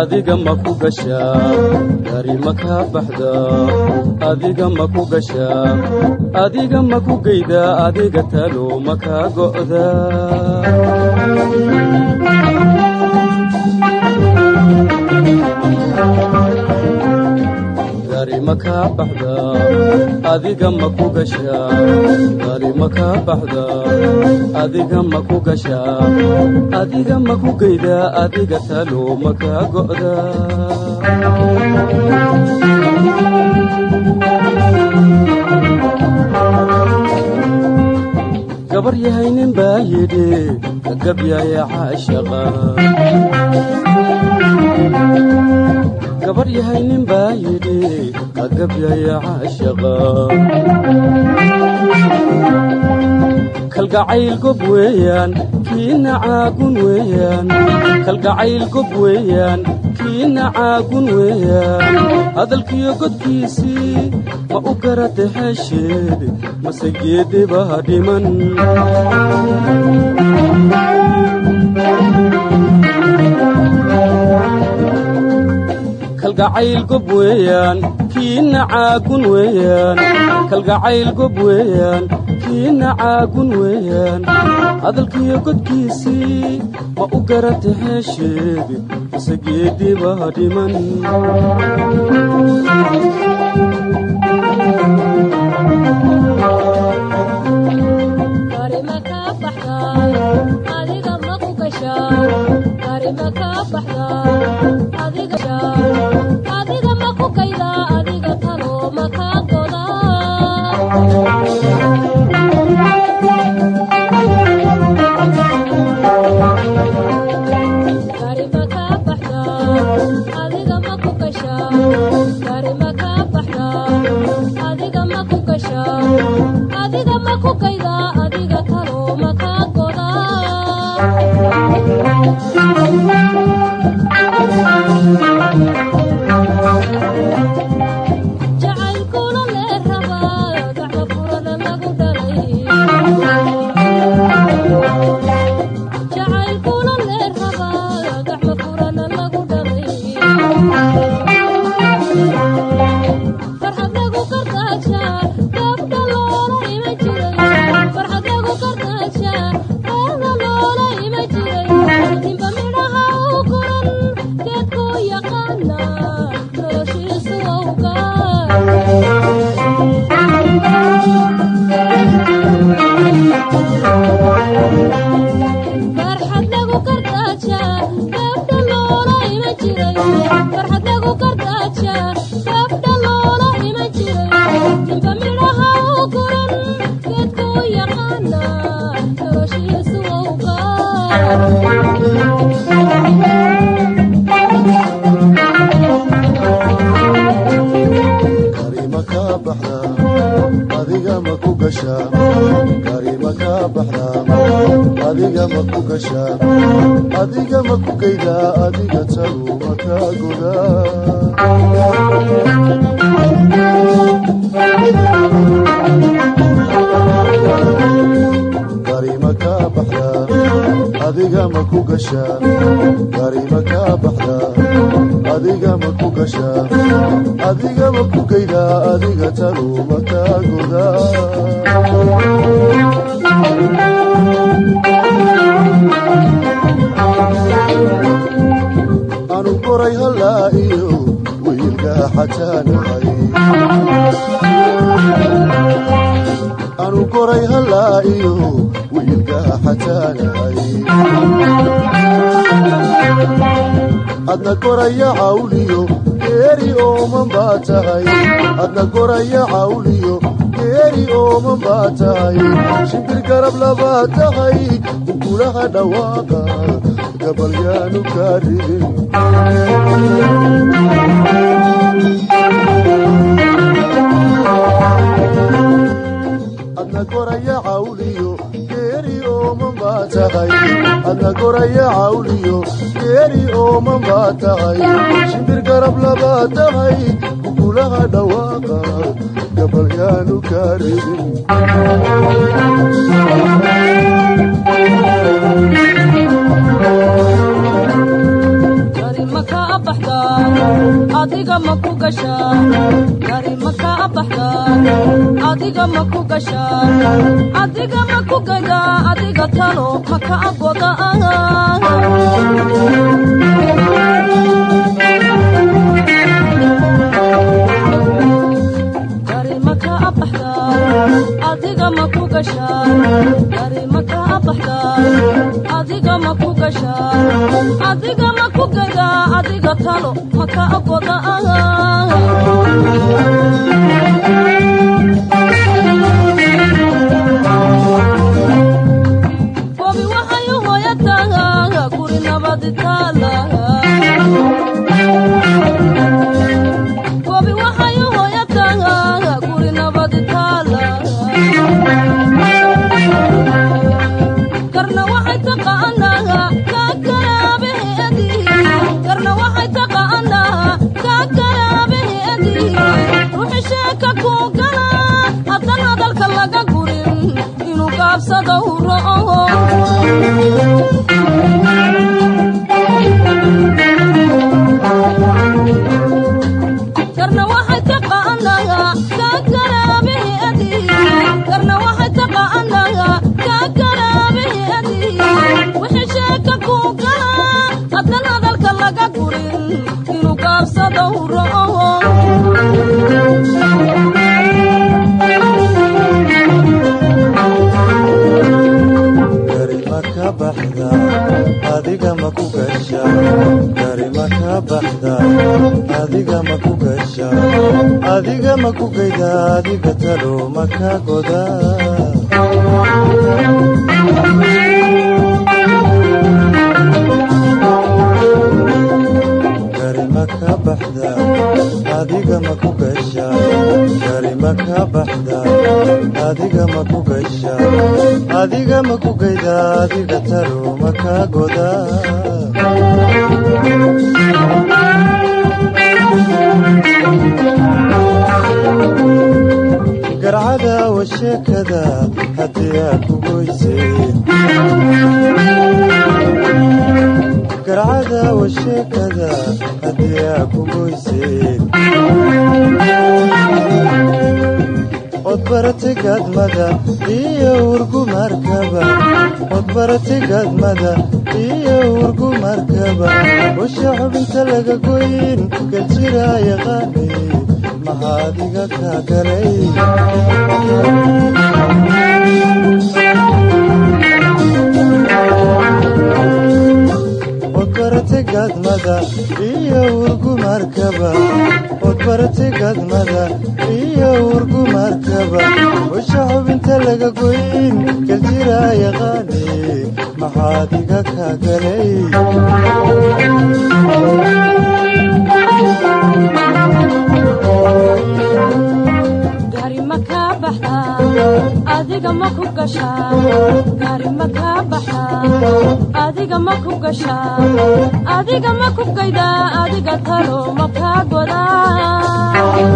adiga ma ku gashaa gari ma kaa baxda adiga ma ku gashaa adiga ma ku geydaa adiga talo ma kaa go'da. gari adiga ma ku gashaa adiga ma ku gashaa adiga ma ma gabar yahay nin baa yidhi kagabyaya caashaqa. Gabar yahay nin baa yidhi kagabyaya caashaqa kalgacayl gob weeyaan kiina caagun weeyaan kalgacayl gob weeyaan kiina caagun weeyaan hadalkiyo godkiisii ma u garata xeesheed mase geedibaa dhiman kalgacayl gob weeyaan kiina caagun weeyaan kalgacayl gob weeyaan kiina caagun weeyaan hadalkiyo godkiisii ma u garata xeesheed mase geedibaa dhiman adna koraya cawliyo geeri ooman baa tahay. Adna koraya cawliyo geeri ooman baa tahay. Shimbir garab labaa tahay ukulaha dhawaaqa gabalyaanu kaa adna koraya cawliyo tahay adna koraya cawliyo geeri ooman baa tahay shimbir garab labaa tahay ukulaha dhawaaqa gabalyaanu kaa ridin adiga ma ku gasha gari ma ka baxda adiga ma ku gasha adiga ma ku gada adiga talo ma ka adiga ma ku gada adiga talo ma ka goda gobi waxayu hooyataga guri nabadi taala inuu adiga ma ku gasha. Adiga ma ku geyda adiga talo ma ka baxda adiga ma ku gasha. Karima ka baxda adiga ma ku gasha. Adiga ma ku geyda wa sheekada haddii aa ku goyse garcada wa sheekada haddii aa ku goyse odbarate gaadmada iyo urgumarkaba odbarate gaadmada iyo urgumarkaba washa xubinta laga goyin galjira yaqaani maxaadiga ka galay odbarate gaadmada gadmada iyo urgumarkaba odbarti gadmada iyo urgumarkaba usha xubinta laga goyn galjira yaqaane maxaad iga gari ma kaa baxdaa adiga ma ku gashaa gari ma kaa baxdaa adiga ma ku gashaa adiga ma ku gaydaa adiga talo ma kaa godaa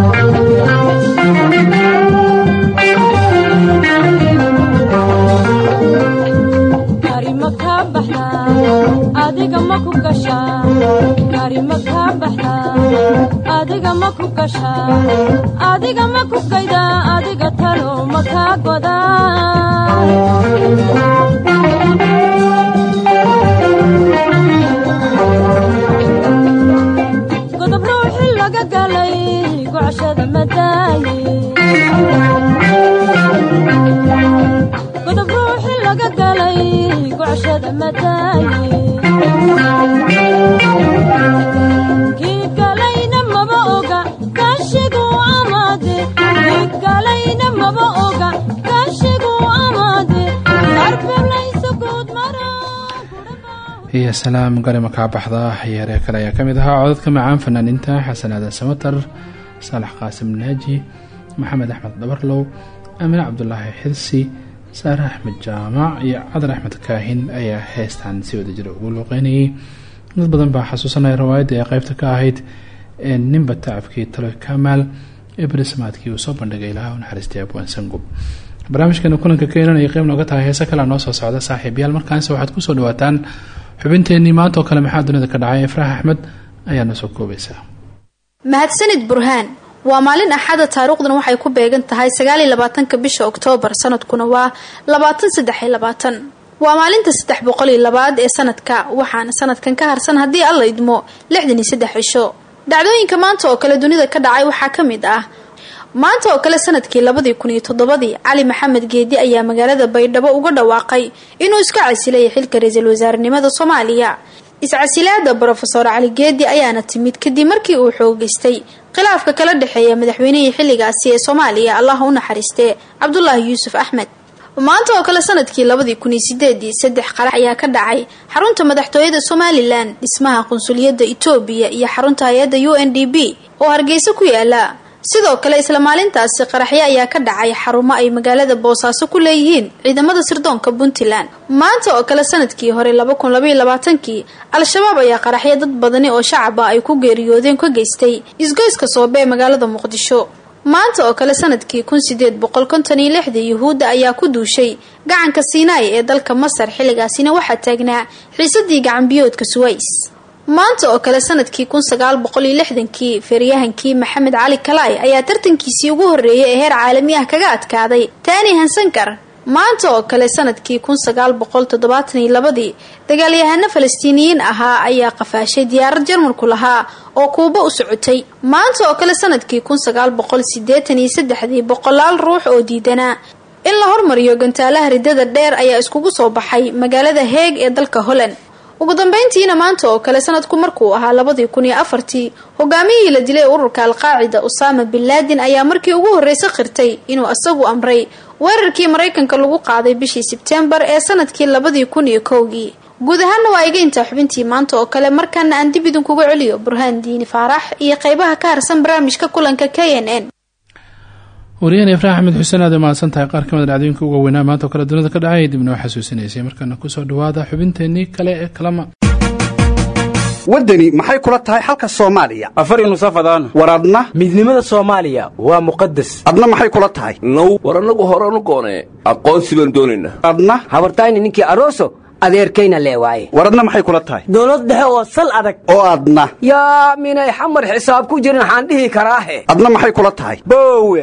adiga ma ku gashaa gari ma kaa baxdaa adiga ma ku gashaa adiga ma ku gaydaa adiga talo ma kaa godaa godob ruuxi laga galay gocashada madaaye iyo salaam garima kaa baxda. Yeeree kale ayaa ka mid ahaa codadka macaan fanaaniinta xasan aadan samatar saalax qaasim naaji maxamed axmed dhabarlow amine cabdulaahi xilsi saare axmed jaamac iyo cadar axmed kaahin ayaa heestan si wadajira ugu luuqeynayay dad badan baa xasuusanaya riwaayadda ee qeybta ka ahayd ninba tacabkii talo kamaal ee berismaadkii uu soo bandhigay ilaha u naxariistay abwaan sangub barnaamijkeena kulanka ay qeyb nooga tahay heese kalea noo soo socda saaxiibayaal markaanse waxaad ku soo dhawaataan xubinteenii maanta oo kale maxaa dunida ka dhacay? Efraah axmed ayaa noo soo koobaysaa mahadsanid burhaan waa maalin axada taariikhdan waxay ku beegan tahay sagaaliyo labaatanka bisha oktoobar sanadkuna waa labaatan saddex iyo labaatan. Waa maalinta saddex boqol iyo labaad ee sanadka waxaana sanadkan ka harsan haddii alla idmo lixdan iyo saddex cisho. Dhacdooyinka maanta oo kale dunida ka dhacay waxaa ka mid ah. Maanta oo kale sannadkii labadii kun iyo toddobadii cali maxamed geedi ayaa magaalada baydhabo uga dhawaaqay inuu iska casilaya xilka ra'iisul wasaarenimada soomaaliya iscasilaada brofeor cali geedi ayaana timid kadib markii uu xoogeystay. Khilaafka kala dhexeeya madaxweynihii xilligaasi ee soomaaliya allah u naxariistee cabdulaahi yuusuf axmed. Maanta oo kale sannadkii labadii kun iyo sideedii saddex qarax ayaa ka dhacay xarunta madaxtooyada somalilan dhismaha qunsuliyadda etoobiya iyo xarunta hay'adda u n d b oo hargeysa ku yaalla sidoo kale isla maalintaasi qaraxyo ayaa ka dhacay xarumo ay magaalada boosaaso ku leeyihiin ciidamada sirdoonka puntland. Maanta oo kale sannadkii hore laba kun labaiyo labaatankii al-shabaab ayaa qaraxyo dad badani oo shacaba ay ku geeriyoodeen ka geystay isgoyska soobe magaalada muqdisho. Maanta oo kale sannadkii kun sideed boqol konton iyo lixdii yuhuudda ayaa ku duushay gacanka siinaai ee dalka masar xilligaasina waxaa taagnaa xiisadii gacanbiyoodka suways maanta oo kale sannadkii kun sagaal boqol iyo lixdankii feeryahankii maxamed cali kalaay ayaa tartankiisii ugu horreeyay ee heer caalami ah kaga adkaaday. Taani hansankar maanta oo kale sannadkii kun sagaal boqol toddobaatan iyo labadii dagaalyahano falastiiniyiin ahaa ayaa qafaashay diyaarad jarmalku lahaa oo kuuba u socotay. Maanta oo kale sannadkii kun sagaal boqol sideetan iyo saddexdii boqolaal ruux oo diidanaa in la hormariyo gantaalaha ridada dheer ayaa iskugu soo baxay magaalada heeg ee dalka holland ugu dambeyntiina maanta oo kale sanadku markuu ahaa labadii kun iyo afartii hogaamiyihii la dilay ururka alqaacida usaama bin laadin ayaa markii ugu horreysa qirtay inuu isagu amray. Weerarkii maraykanka lagu qaaday bishii sebteembar ee sannadkii labadii kun iyo kowgii. Guud ahaana waa iga xubintii maanta oo kale markaana aan dib idinkuga celiyo burhaan diini faarax iyo qeybaha ka harsan barnaamijka kulanka k n n wariyaheen efraah axmed xuseen aad mahadsan tahay qaar ka mid dhacdooyinka uga weynaa maanta oo kale dunida ka dhacay dib noo xasuusinaysay markaana ku soo dhawaada xubinteenii kale ee kalama. Waddani maxay kula tahay xalka soomaaliya? Afari nusafadaan war adna? Midnimada soomaaliya waa muqadas adna maxay kula tahay? Now war annagu horanu goonee. Aqoonsi baan doonaynaa adna? Habartayni ninkii aroso adeerkayna lee waaye. War adna maxay kula tahay? Dowlad dhexe oo sal adag. Oo adna. Yaa minay xamar xisaab ku jirin waxaan dhihi karaahe adna maxay kula tahay? Boowe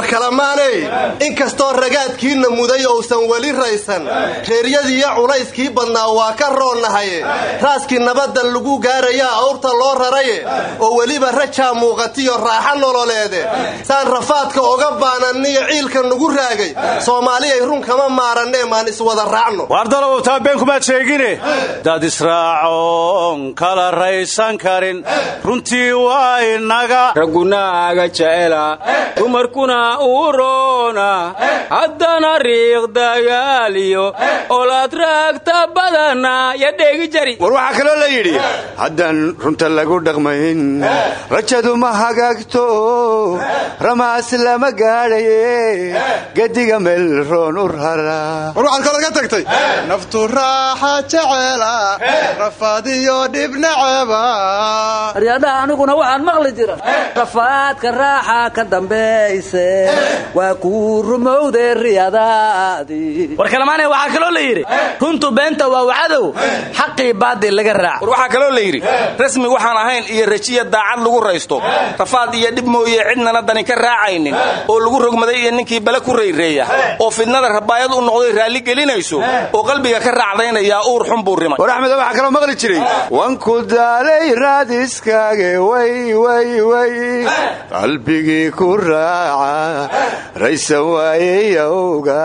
war kalamaaney inkastoo ragaadkiinna muday ousan weli raysan reeryadiiyo culayskii badnaa waa ka roonnahaye raaskii nabadda lagu gaarayaa awrta loo raraye oo weliba rajaa muuqatiyo raaxa nololeede saan rafaadka oga baananniyo ciilka nugu raagay. Soomaaliyay run kama maarannee maan iswada raacno. Wardalow taa been kumaad sheegine? Dad israacoon kala raysan karin. Runtii waa inaga. Raggunaaga jecela. Dumarkuna uu roona haddana riiq dagaaliyo olaad raagta badana ya dheegi jari. War waxaa kaloo la yidhi haddaan runta lagu dhaqmayn rajadu ma hagaagto ramaas lama gaadhaye gediga meel roon u rara. War waxaad kaloo ka tagtay naftu raaxa jeceela rafaadiyo dhibnaceeba aryadhaha aniguna waxaan maqli jira rafaadka raaxa ka dambayse waa kuu rumowde riyadaadii war kalamaane waxaa kaloo la yidhi runtu beenta waa wacadow xaqii baadil laga raac war waxaa kaloo la yidhi rasmi waxaan ahayn iyo rajiya daacad lagu raysto. Rafaad iyo dhib mooye cidnana dani ka raacaynin. Oo lagu rogmaday iyo ninkii bale ku rayreeya. Oo fidnada rabaayad u noqday raalli gelinayso. Oo qalbiga ka raacdaynayaa uur xun buu rimay. War axmed waxaa kaloo maqli jiray wanku daalay raadiskaage way way way. Qalbigii ku raaca raysan waayeyowga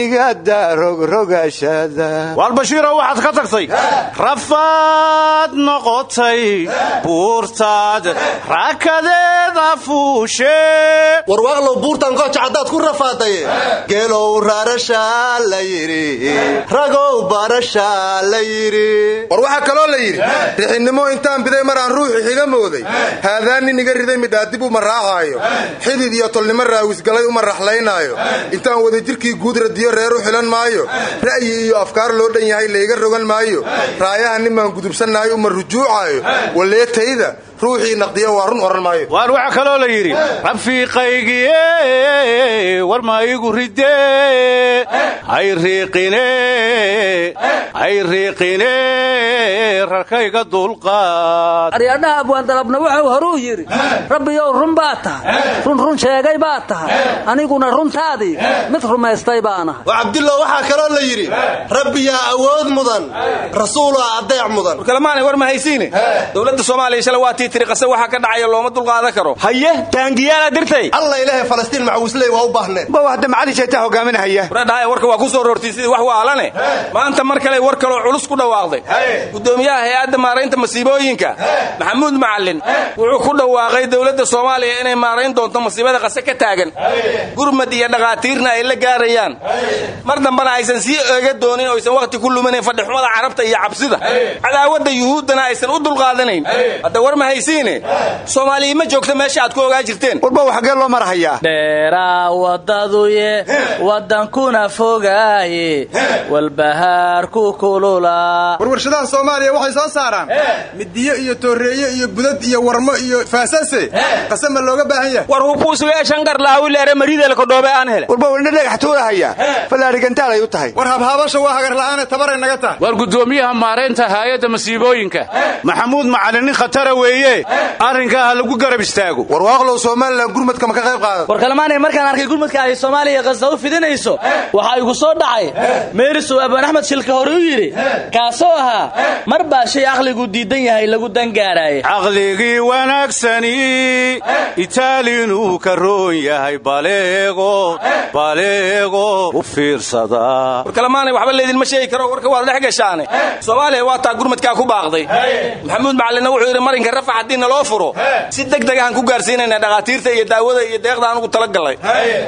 igada rogrogashada waar bashiiro waxaad ka tagtay? Rafaad noqotay buurtaad raakadeeda fuushe. Warwaaqlow buurtan gooja haddaad ku rafaadaye geelow raarashaa la yidhi ragow barashaa la yidhi. War waxaa kaloo la yidhi rixinnimo intaan biday maraan ruuxii xiga mooday. Haadaan nin iga riday midhaa dib uma raacaayo. Xidid iyo tolnimo raawisgalay uma raxlaynaayo. Intaan wadajirkii guud radiyo reer u xilan maayo. Ra'yi iyo afkaar loo dhan yahay layga rogan maayo. Raayaha ninbaan gudubsannahay uma rujuucaayo. Waleetayda ruuxii naqdiya waa run oran maayo. Waar waxaa kaloo la yidhi rafiiqaygiye war ma igu ridee hay riiqine rarkayga dulqaad. Aryadhaha abwaandalabna wuxuu horuu yidhi rabbiyow run baa tahay run run sheegay baa tahay aniguna runtaadii mid rumaystay baanahay wa cabdillah waxaa kaloo la yidhi rabbiyaa awood mudan rasuulaa addeec mudan. Warkalamaanay war ma haysiine dowladda soomaaliya shalay waa tii tiri qase waxaa ka dhacaya looma dulqaadan karo. Haye taangiyaala dirtay. Alla ilaahay falastiin macawisley waa u baahneen. Ba waxda macalin sheetaa hogaaminahaya waradhahay warka waa ku soo roortay sidii wax waalane. Maanta mar kale war kaloo culus ku dhawaaqday. Gudoomiyaha hay'adda maaraynta masiibooyinka. Maxamuud macalin wuxuu ku dhawaaqay dowladda soomaaliya inay maarayn doonto masiibada qase ka taagan. Gurmad iyo dhakhaatiirna ay la gaarayaan. Mar dambana aysan sii eega doonin oo aysan wakhti ku luminayn fadhixumada carabta iyo cabsida. Cadaawadda yuhuuddana aysan u dulqaadanayn. Hadda war ma haysiine soomaaliya ma joogta meesha aad ku ogaa jirteen? Warba xaggee loo marhayaa dheeraa wadaduye wadankuna fogaaye. Walbahaarku kululaa warwarshadaha soomaaliya waxay soo saaraan. Midiyo iyo tooreeye iyo budad iyo warmo iyo faasase qasama looga baahan yahay. War hubuusuga shankar laawileere mariideelkodhoobe aan hele warba welna dhagax tuurahaya. Fallaarigantaal ay u tahay. War habhaabasha waa hagar la'aane tabaray naga tahay. War gudoomiyaha maaraynta haayadda masiibooyinka. Maxamuud macalin nin khatara weeye arrinkaa ha lagu garab istaago. Warwaaqlow somalilan gurmadka ma ka qayb qaadan war kalmaanay markaan arkay gurmadka ay soomaaliya qasa u fidinayso waxaa igu soo dhacay. Meerisow abaan axmed shilka hore u yidhi kaasoo ahaa mar baa shay aqligu diidan yahay lagu dangaaraaye. Caqligii wanaagsani itaalinuu ka roon yahay baleego baleego u fiirsadaa war kalamaanay waxba leydinma sheegi karo warka waad dhex gashaane. Soomaaliya waa taa gurmadkaa ku baaqday. Maxamuud macalinna wuxuu yidhi marinka rafax haddii naloo furo si deg deg ahaan ku gaarsiinayna dhakhaatiirta iyo daawada iyo deeqda anugu talagallay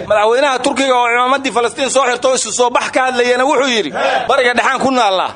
madaxweynaha turkiga oo cimaamaddii falastiin soo xirto isu soo bax ka hadlayana wuxuu yidhi bariga dhexaan ku naallaa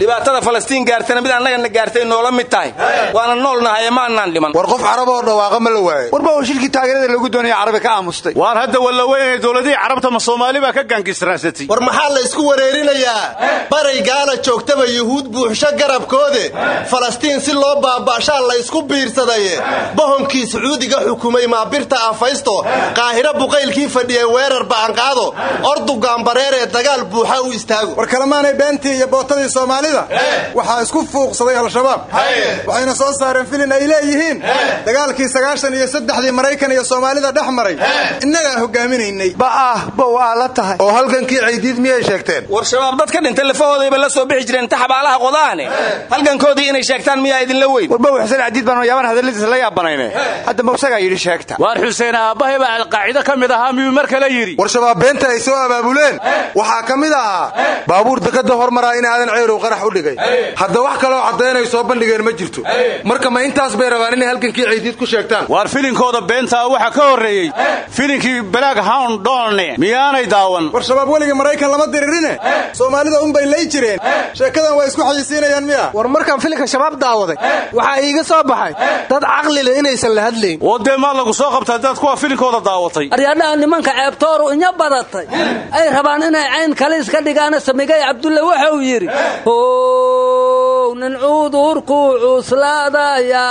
dhibaatada falastiin gaartana mid annagana gaartay noola mid tahay. Waana noolnahay ma annaan dhiman. War qof carab oo dhawaaqa ma la waayo warba oo shilkii taageerada lagu doonaya carabi ka aamustay waar hadda wallaweynay dowladihii carabta ma soomaali baa ka gaangisraasatay war maxaa la isku wareerinayaa? Baray gaala joogtaba yuhuud buuxsho garabkoode. Falastiin si loo baaba'shaa la isku isku biirsadaye. Bohomkii sacuudiga xukumay maabirta afaysto qaahiro buqaylkii fadhiyay weerar ba'anqaado ordugaan bareer ee dagaal buuxa u istaago. War kalemaanay beentii iyo bootadii soomaalida? Waxaa isku fuuqsaday al-shabaab. Waxayna soo saareen filin ay leeyihiin. Dagaalkii sagaashan iyo saddexdii maraykan iyo soomaalida dhex maray. Innagaa hogaaminaynay ba'ah bow aa la tahay. Oo halgankii caydiid miyay sheegteen? War shabaab dadka dhintay lafahoodayba la soo bixi jireen inta xabaalaha qodaane halgankoodii inay sheegtaan miyaa idinla weyn? Warbow xuseen cadiid baan yaaban hadalladiisa la yaabanayne. Hadda mawsagaa yidhi sheegta. Waar xuseen aabbahay baa alqaacida ka mid ahaa miyuu mar kale yidhi? War shabaab beenta ay soo abaabuleen. Waxaa ka mid ahaa baabuur dekada hormaraa in aadan ceyrow qarax u dhigay. Hadda wax kaloo caddaynay soo bandhigeen ma jirto. Marka ma intaas bay rabaan inay halgankii caydiid ku sheegtaan? Waar filinkooda beentaa waxaa ka horreeyey filinkii black hound doolne miyaanay daawan? War shabaab weligii maraykan lama diririne. Soomaalida unbay lay jireen. Sheekadan waa isku xayisiinayaan miya. War markaan filinka shabaab daawaday waxaa iiga soo baxay? Dad caqli leh inaysan la hadlayn. Oo dee maa lagu soo qabtaa dad kuwa filinkooda daawatay? Aryadhaha nimanka ceebtooru inya badatay. Ay rabaan inay cayn kale iska dhigaana samigay cabdulle waxa uu yidhi how nin cudurkuu cuslaadaya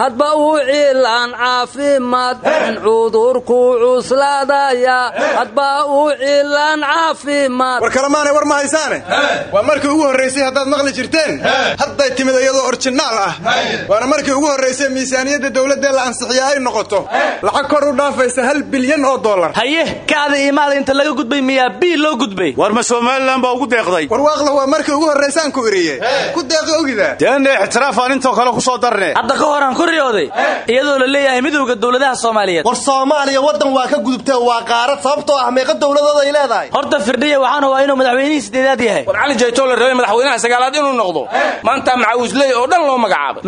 hadba uu ciilaan caafimaad. Nin cudurkuu cuslaadaya hadba uu ciilaan caafimaad. War kalemaanay war ma haysaane? Waa markii ugu horraysay haddaad maqli jirteen? Hadday timid iyadoo orjinaal ah. Waana markii ugu miisaaniyadda dowladda la ansixiyaa ay noqoto. Lacag kor u dhaafaysa hal bilyan oo dollar. Haye kaada imaada inta laga gudbay miyaa bii loo gudbay. War ma somalilan baa ugu deeqday. Warwaaqla waa markii ugu horraysaan ku iriye ku deeqi ogida deenne ixtiraafaan intoo kale ku soo darne. Hadda ka horaan ku riyooday iyadoo la leeyahay midowda dowladaha soomaaliyeed. War soomaaliya waddan waa ka gudubtee waa qaarad sababtoo ah meeqa dowladood ay leedahay. Horta firdhiya waxaan hubaa inuu madaxweynihii sideedaad yahay. War cali jaytoo la rabay madaxweynaha sagaalaad inuu noqdo. Maanta macawisley oo dhan loo magacaabay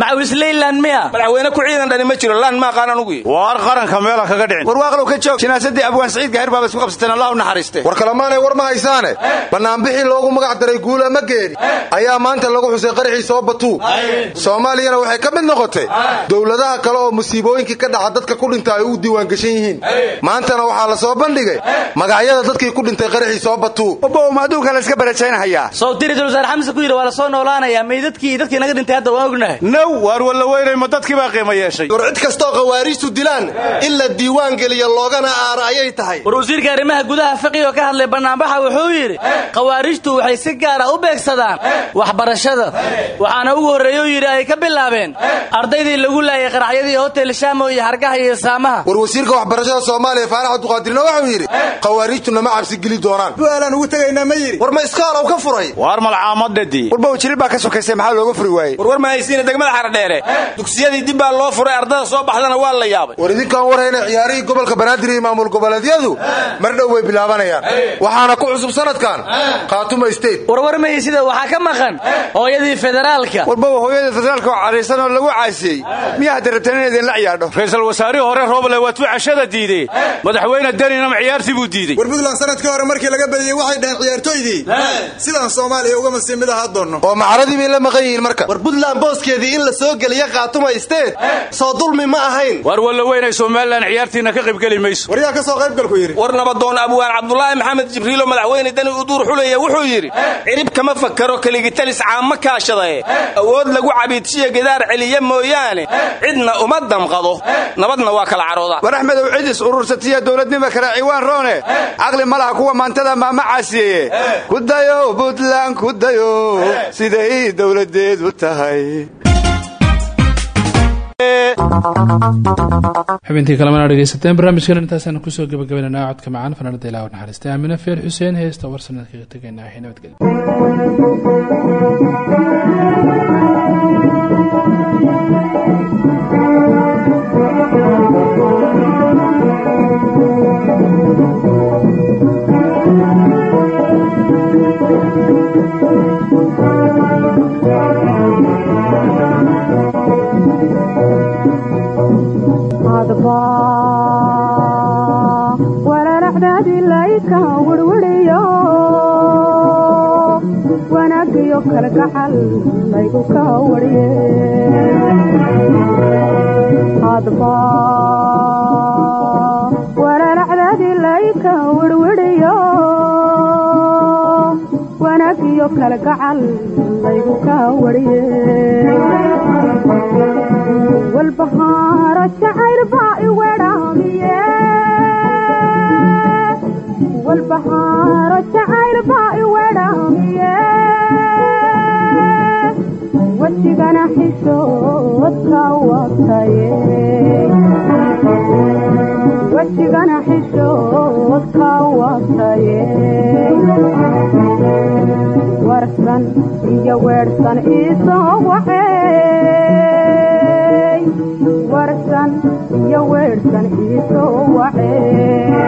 madaxweyne ku ciidan dhani ma jiro laan ma aqaan anugu waar qaranka meela kaga dhicin. Warwaaqlow ka joog. Jinaasadii abwaan saciid gaahir baaba isku qabsateen allah u naxariiste. War kalemaanay war ma haysaane. Bannaanbixii loogu magac daray guula ma geeri. Ayaa maanta lagu xusay qaraxii soo batuu. Soomaaliyana waxay ka mid noqotay dowladaha kale oo musiibooyinkii ka dhaca dadka ku dhinta ay u diiwaangashan yihiin. Maantana waxaa la soo bandhigay magacyada dadkii ku dhintay qaraxii soo batuu. Obow ma adduunka la iska barajaynhayaa sawtiri dulsaar xamse ku yidhi waa la soo noolaanayaa meydadkii dadkii naga dhintay hadda waan ognahay now waar walla weynay ma dadkii baa qiimo yeeshay? War cid kastoo khawaariijtu dilaan in la diiwaan geliyo loogana aara ayay tahay. War wasiirka arrimaha gudaha fiqi oo ka hadlay bannaanbaxa wuxuu yidhi khawaarijtu waxay si gaara u beegsadaan waxbarashada. Waxaana ugu horreeye u yidhi ay ka bilaabeen ardaydii lagu laayay qaraxyadii hotel shaamo iyo hargaha iyo saamaha. War wasiirka waxbarashada soomaaliya faarax abduqaadirna wuxuu yidhi khawaariijtuna ma cabsi geli doonaan. Bu'aalaan ugu tegaynaa ma yidhi. War ma iskoolow ka furay? Waar malcaamadhedii warbow jilil baa ka sokaysay maxaa looga furi waayey? Warwar ma haysiina degmada xardheere dugsiyadii dib baa loo furay ardada soo baxdana waa la yaabay. War idinkaan warhayna ciyaarihii gobolka banaadir iyo maamul goboleedyadu mar dhow way bilaabanayaan. Waxaana ku cusub sanadkan khaatuma state. Warwar mahaysida waxaa ka maqan hooyadii federaalka. Warbow hooyadii federaalka oo cadhaysan oo lagu caasiyey miyaa hadda rabteen in idinla ciyaadho? Wasaarihii hore rooble waatuu cashada diidee madaxweyne daninam ciyaartii buu diidey. War sannadkii hore markii laga badiyey waxay dhaheen ciyaartooydii sidaan soomaaliya ugama sii mid ahaa doonno. Oo macaradii bay la maqan yihiin marka. War booskeedii in la soo geliya khaatuma state soo dulmi ma ahayn. Waar walla weynay somalilan ciyaartiina ka qaybgeli mayso war yaa ka soo qaybgalku yidhi. War nabadoon abwaan cabdulaahi maxamed jibriilo madaxweyne dani uduur xulaya wuxuu yidhi cirib kama fakaro keligitalis caama kaashadae awood lagu cabiidsiyo gidaar celiya mooyaane. Cidna uma damqado. Nabadna waa kala carooda. War axmedow cidis urursatiya dowladnima kale ciwaan roone. Caqli ma laha kuwa maantada maama caasiyeeye ku dayo buntland ku dayo. Siday dowladeedu tahay xubintii kalemana dhegaysateen barnaamijkan intaasaan ku soo gabagabaynanaa codka macaan fanaanada ilaah naxariistay. Aamina feer xuseen heesta warsanad kaga tegaynaa waxay nabadgelya kalgacal laygu ka wariye hadba wararaxdaadii laydka wirwiriyo wanaagiyo kalgacal laygu ka wariye walbahaaro jacayl baa i wedhaamiye walbahaaro jacayl baa i wedhaamiye wataye wejigana xishoodka wataye warsan iyo weedhsan iisoo waxeey warsan iyo weedhsan iisoo kogo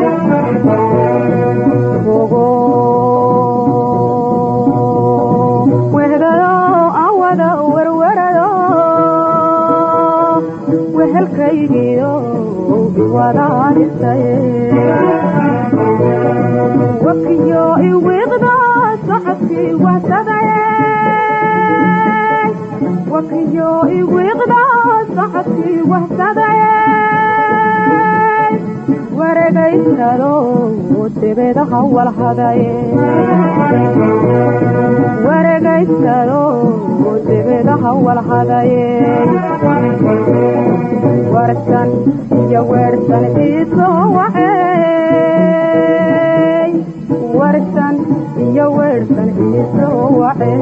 warsan iyo weersan iisoo waceey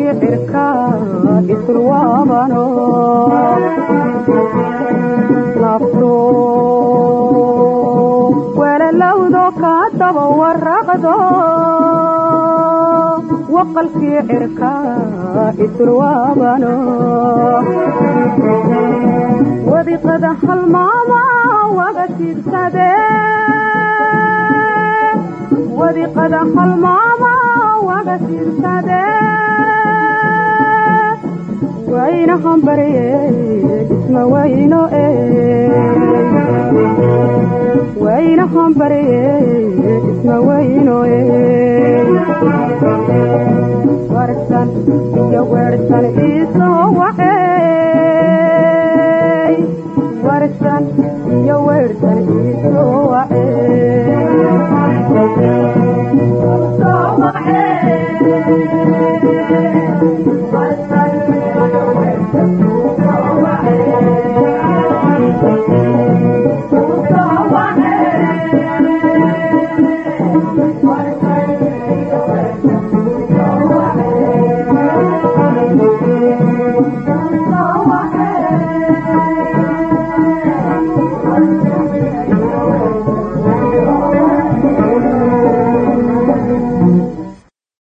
waqalkii cirka isulwaabano naftu weelalowdo kaa daba waraqdo waqalkii cirka isulwaabano wadiqada halmaama waga tiirsade wadiqada halmaama waga tiirsade wayna hambariye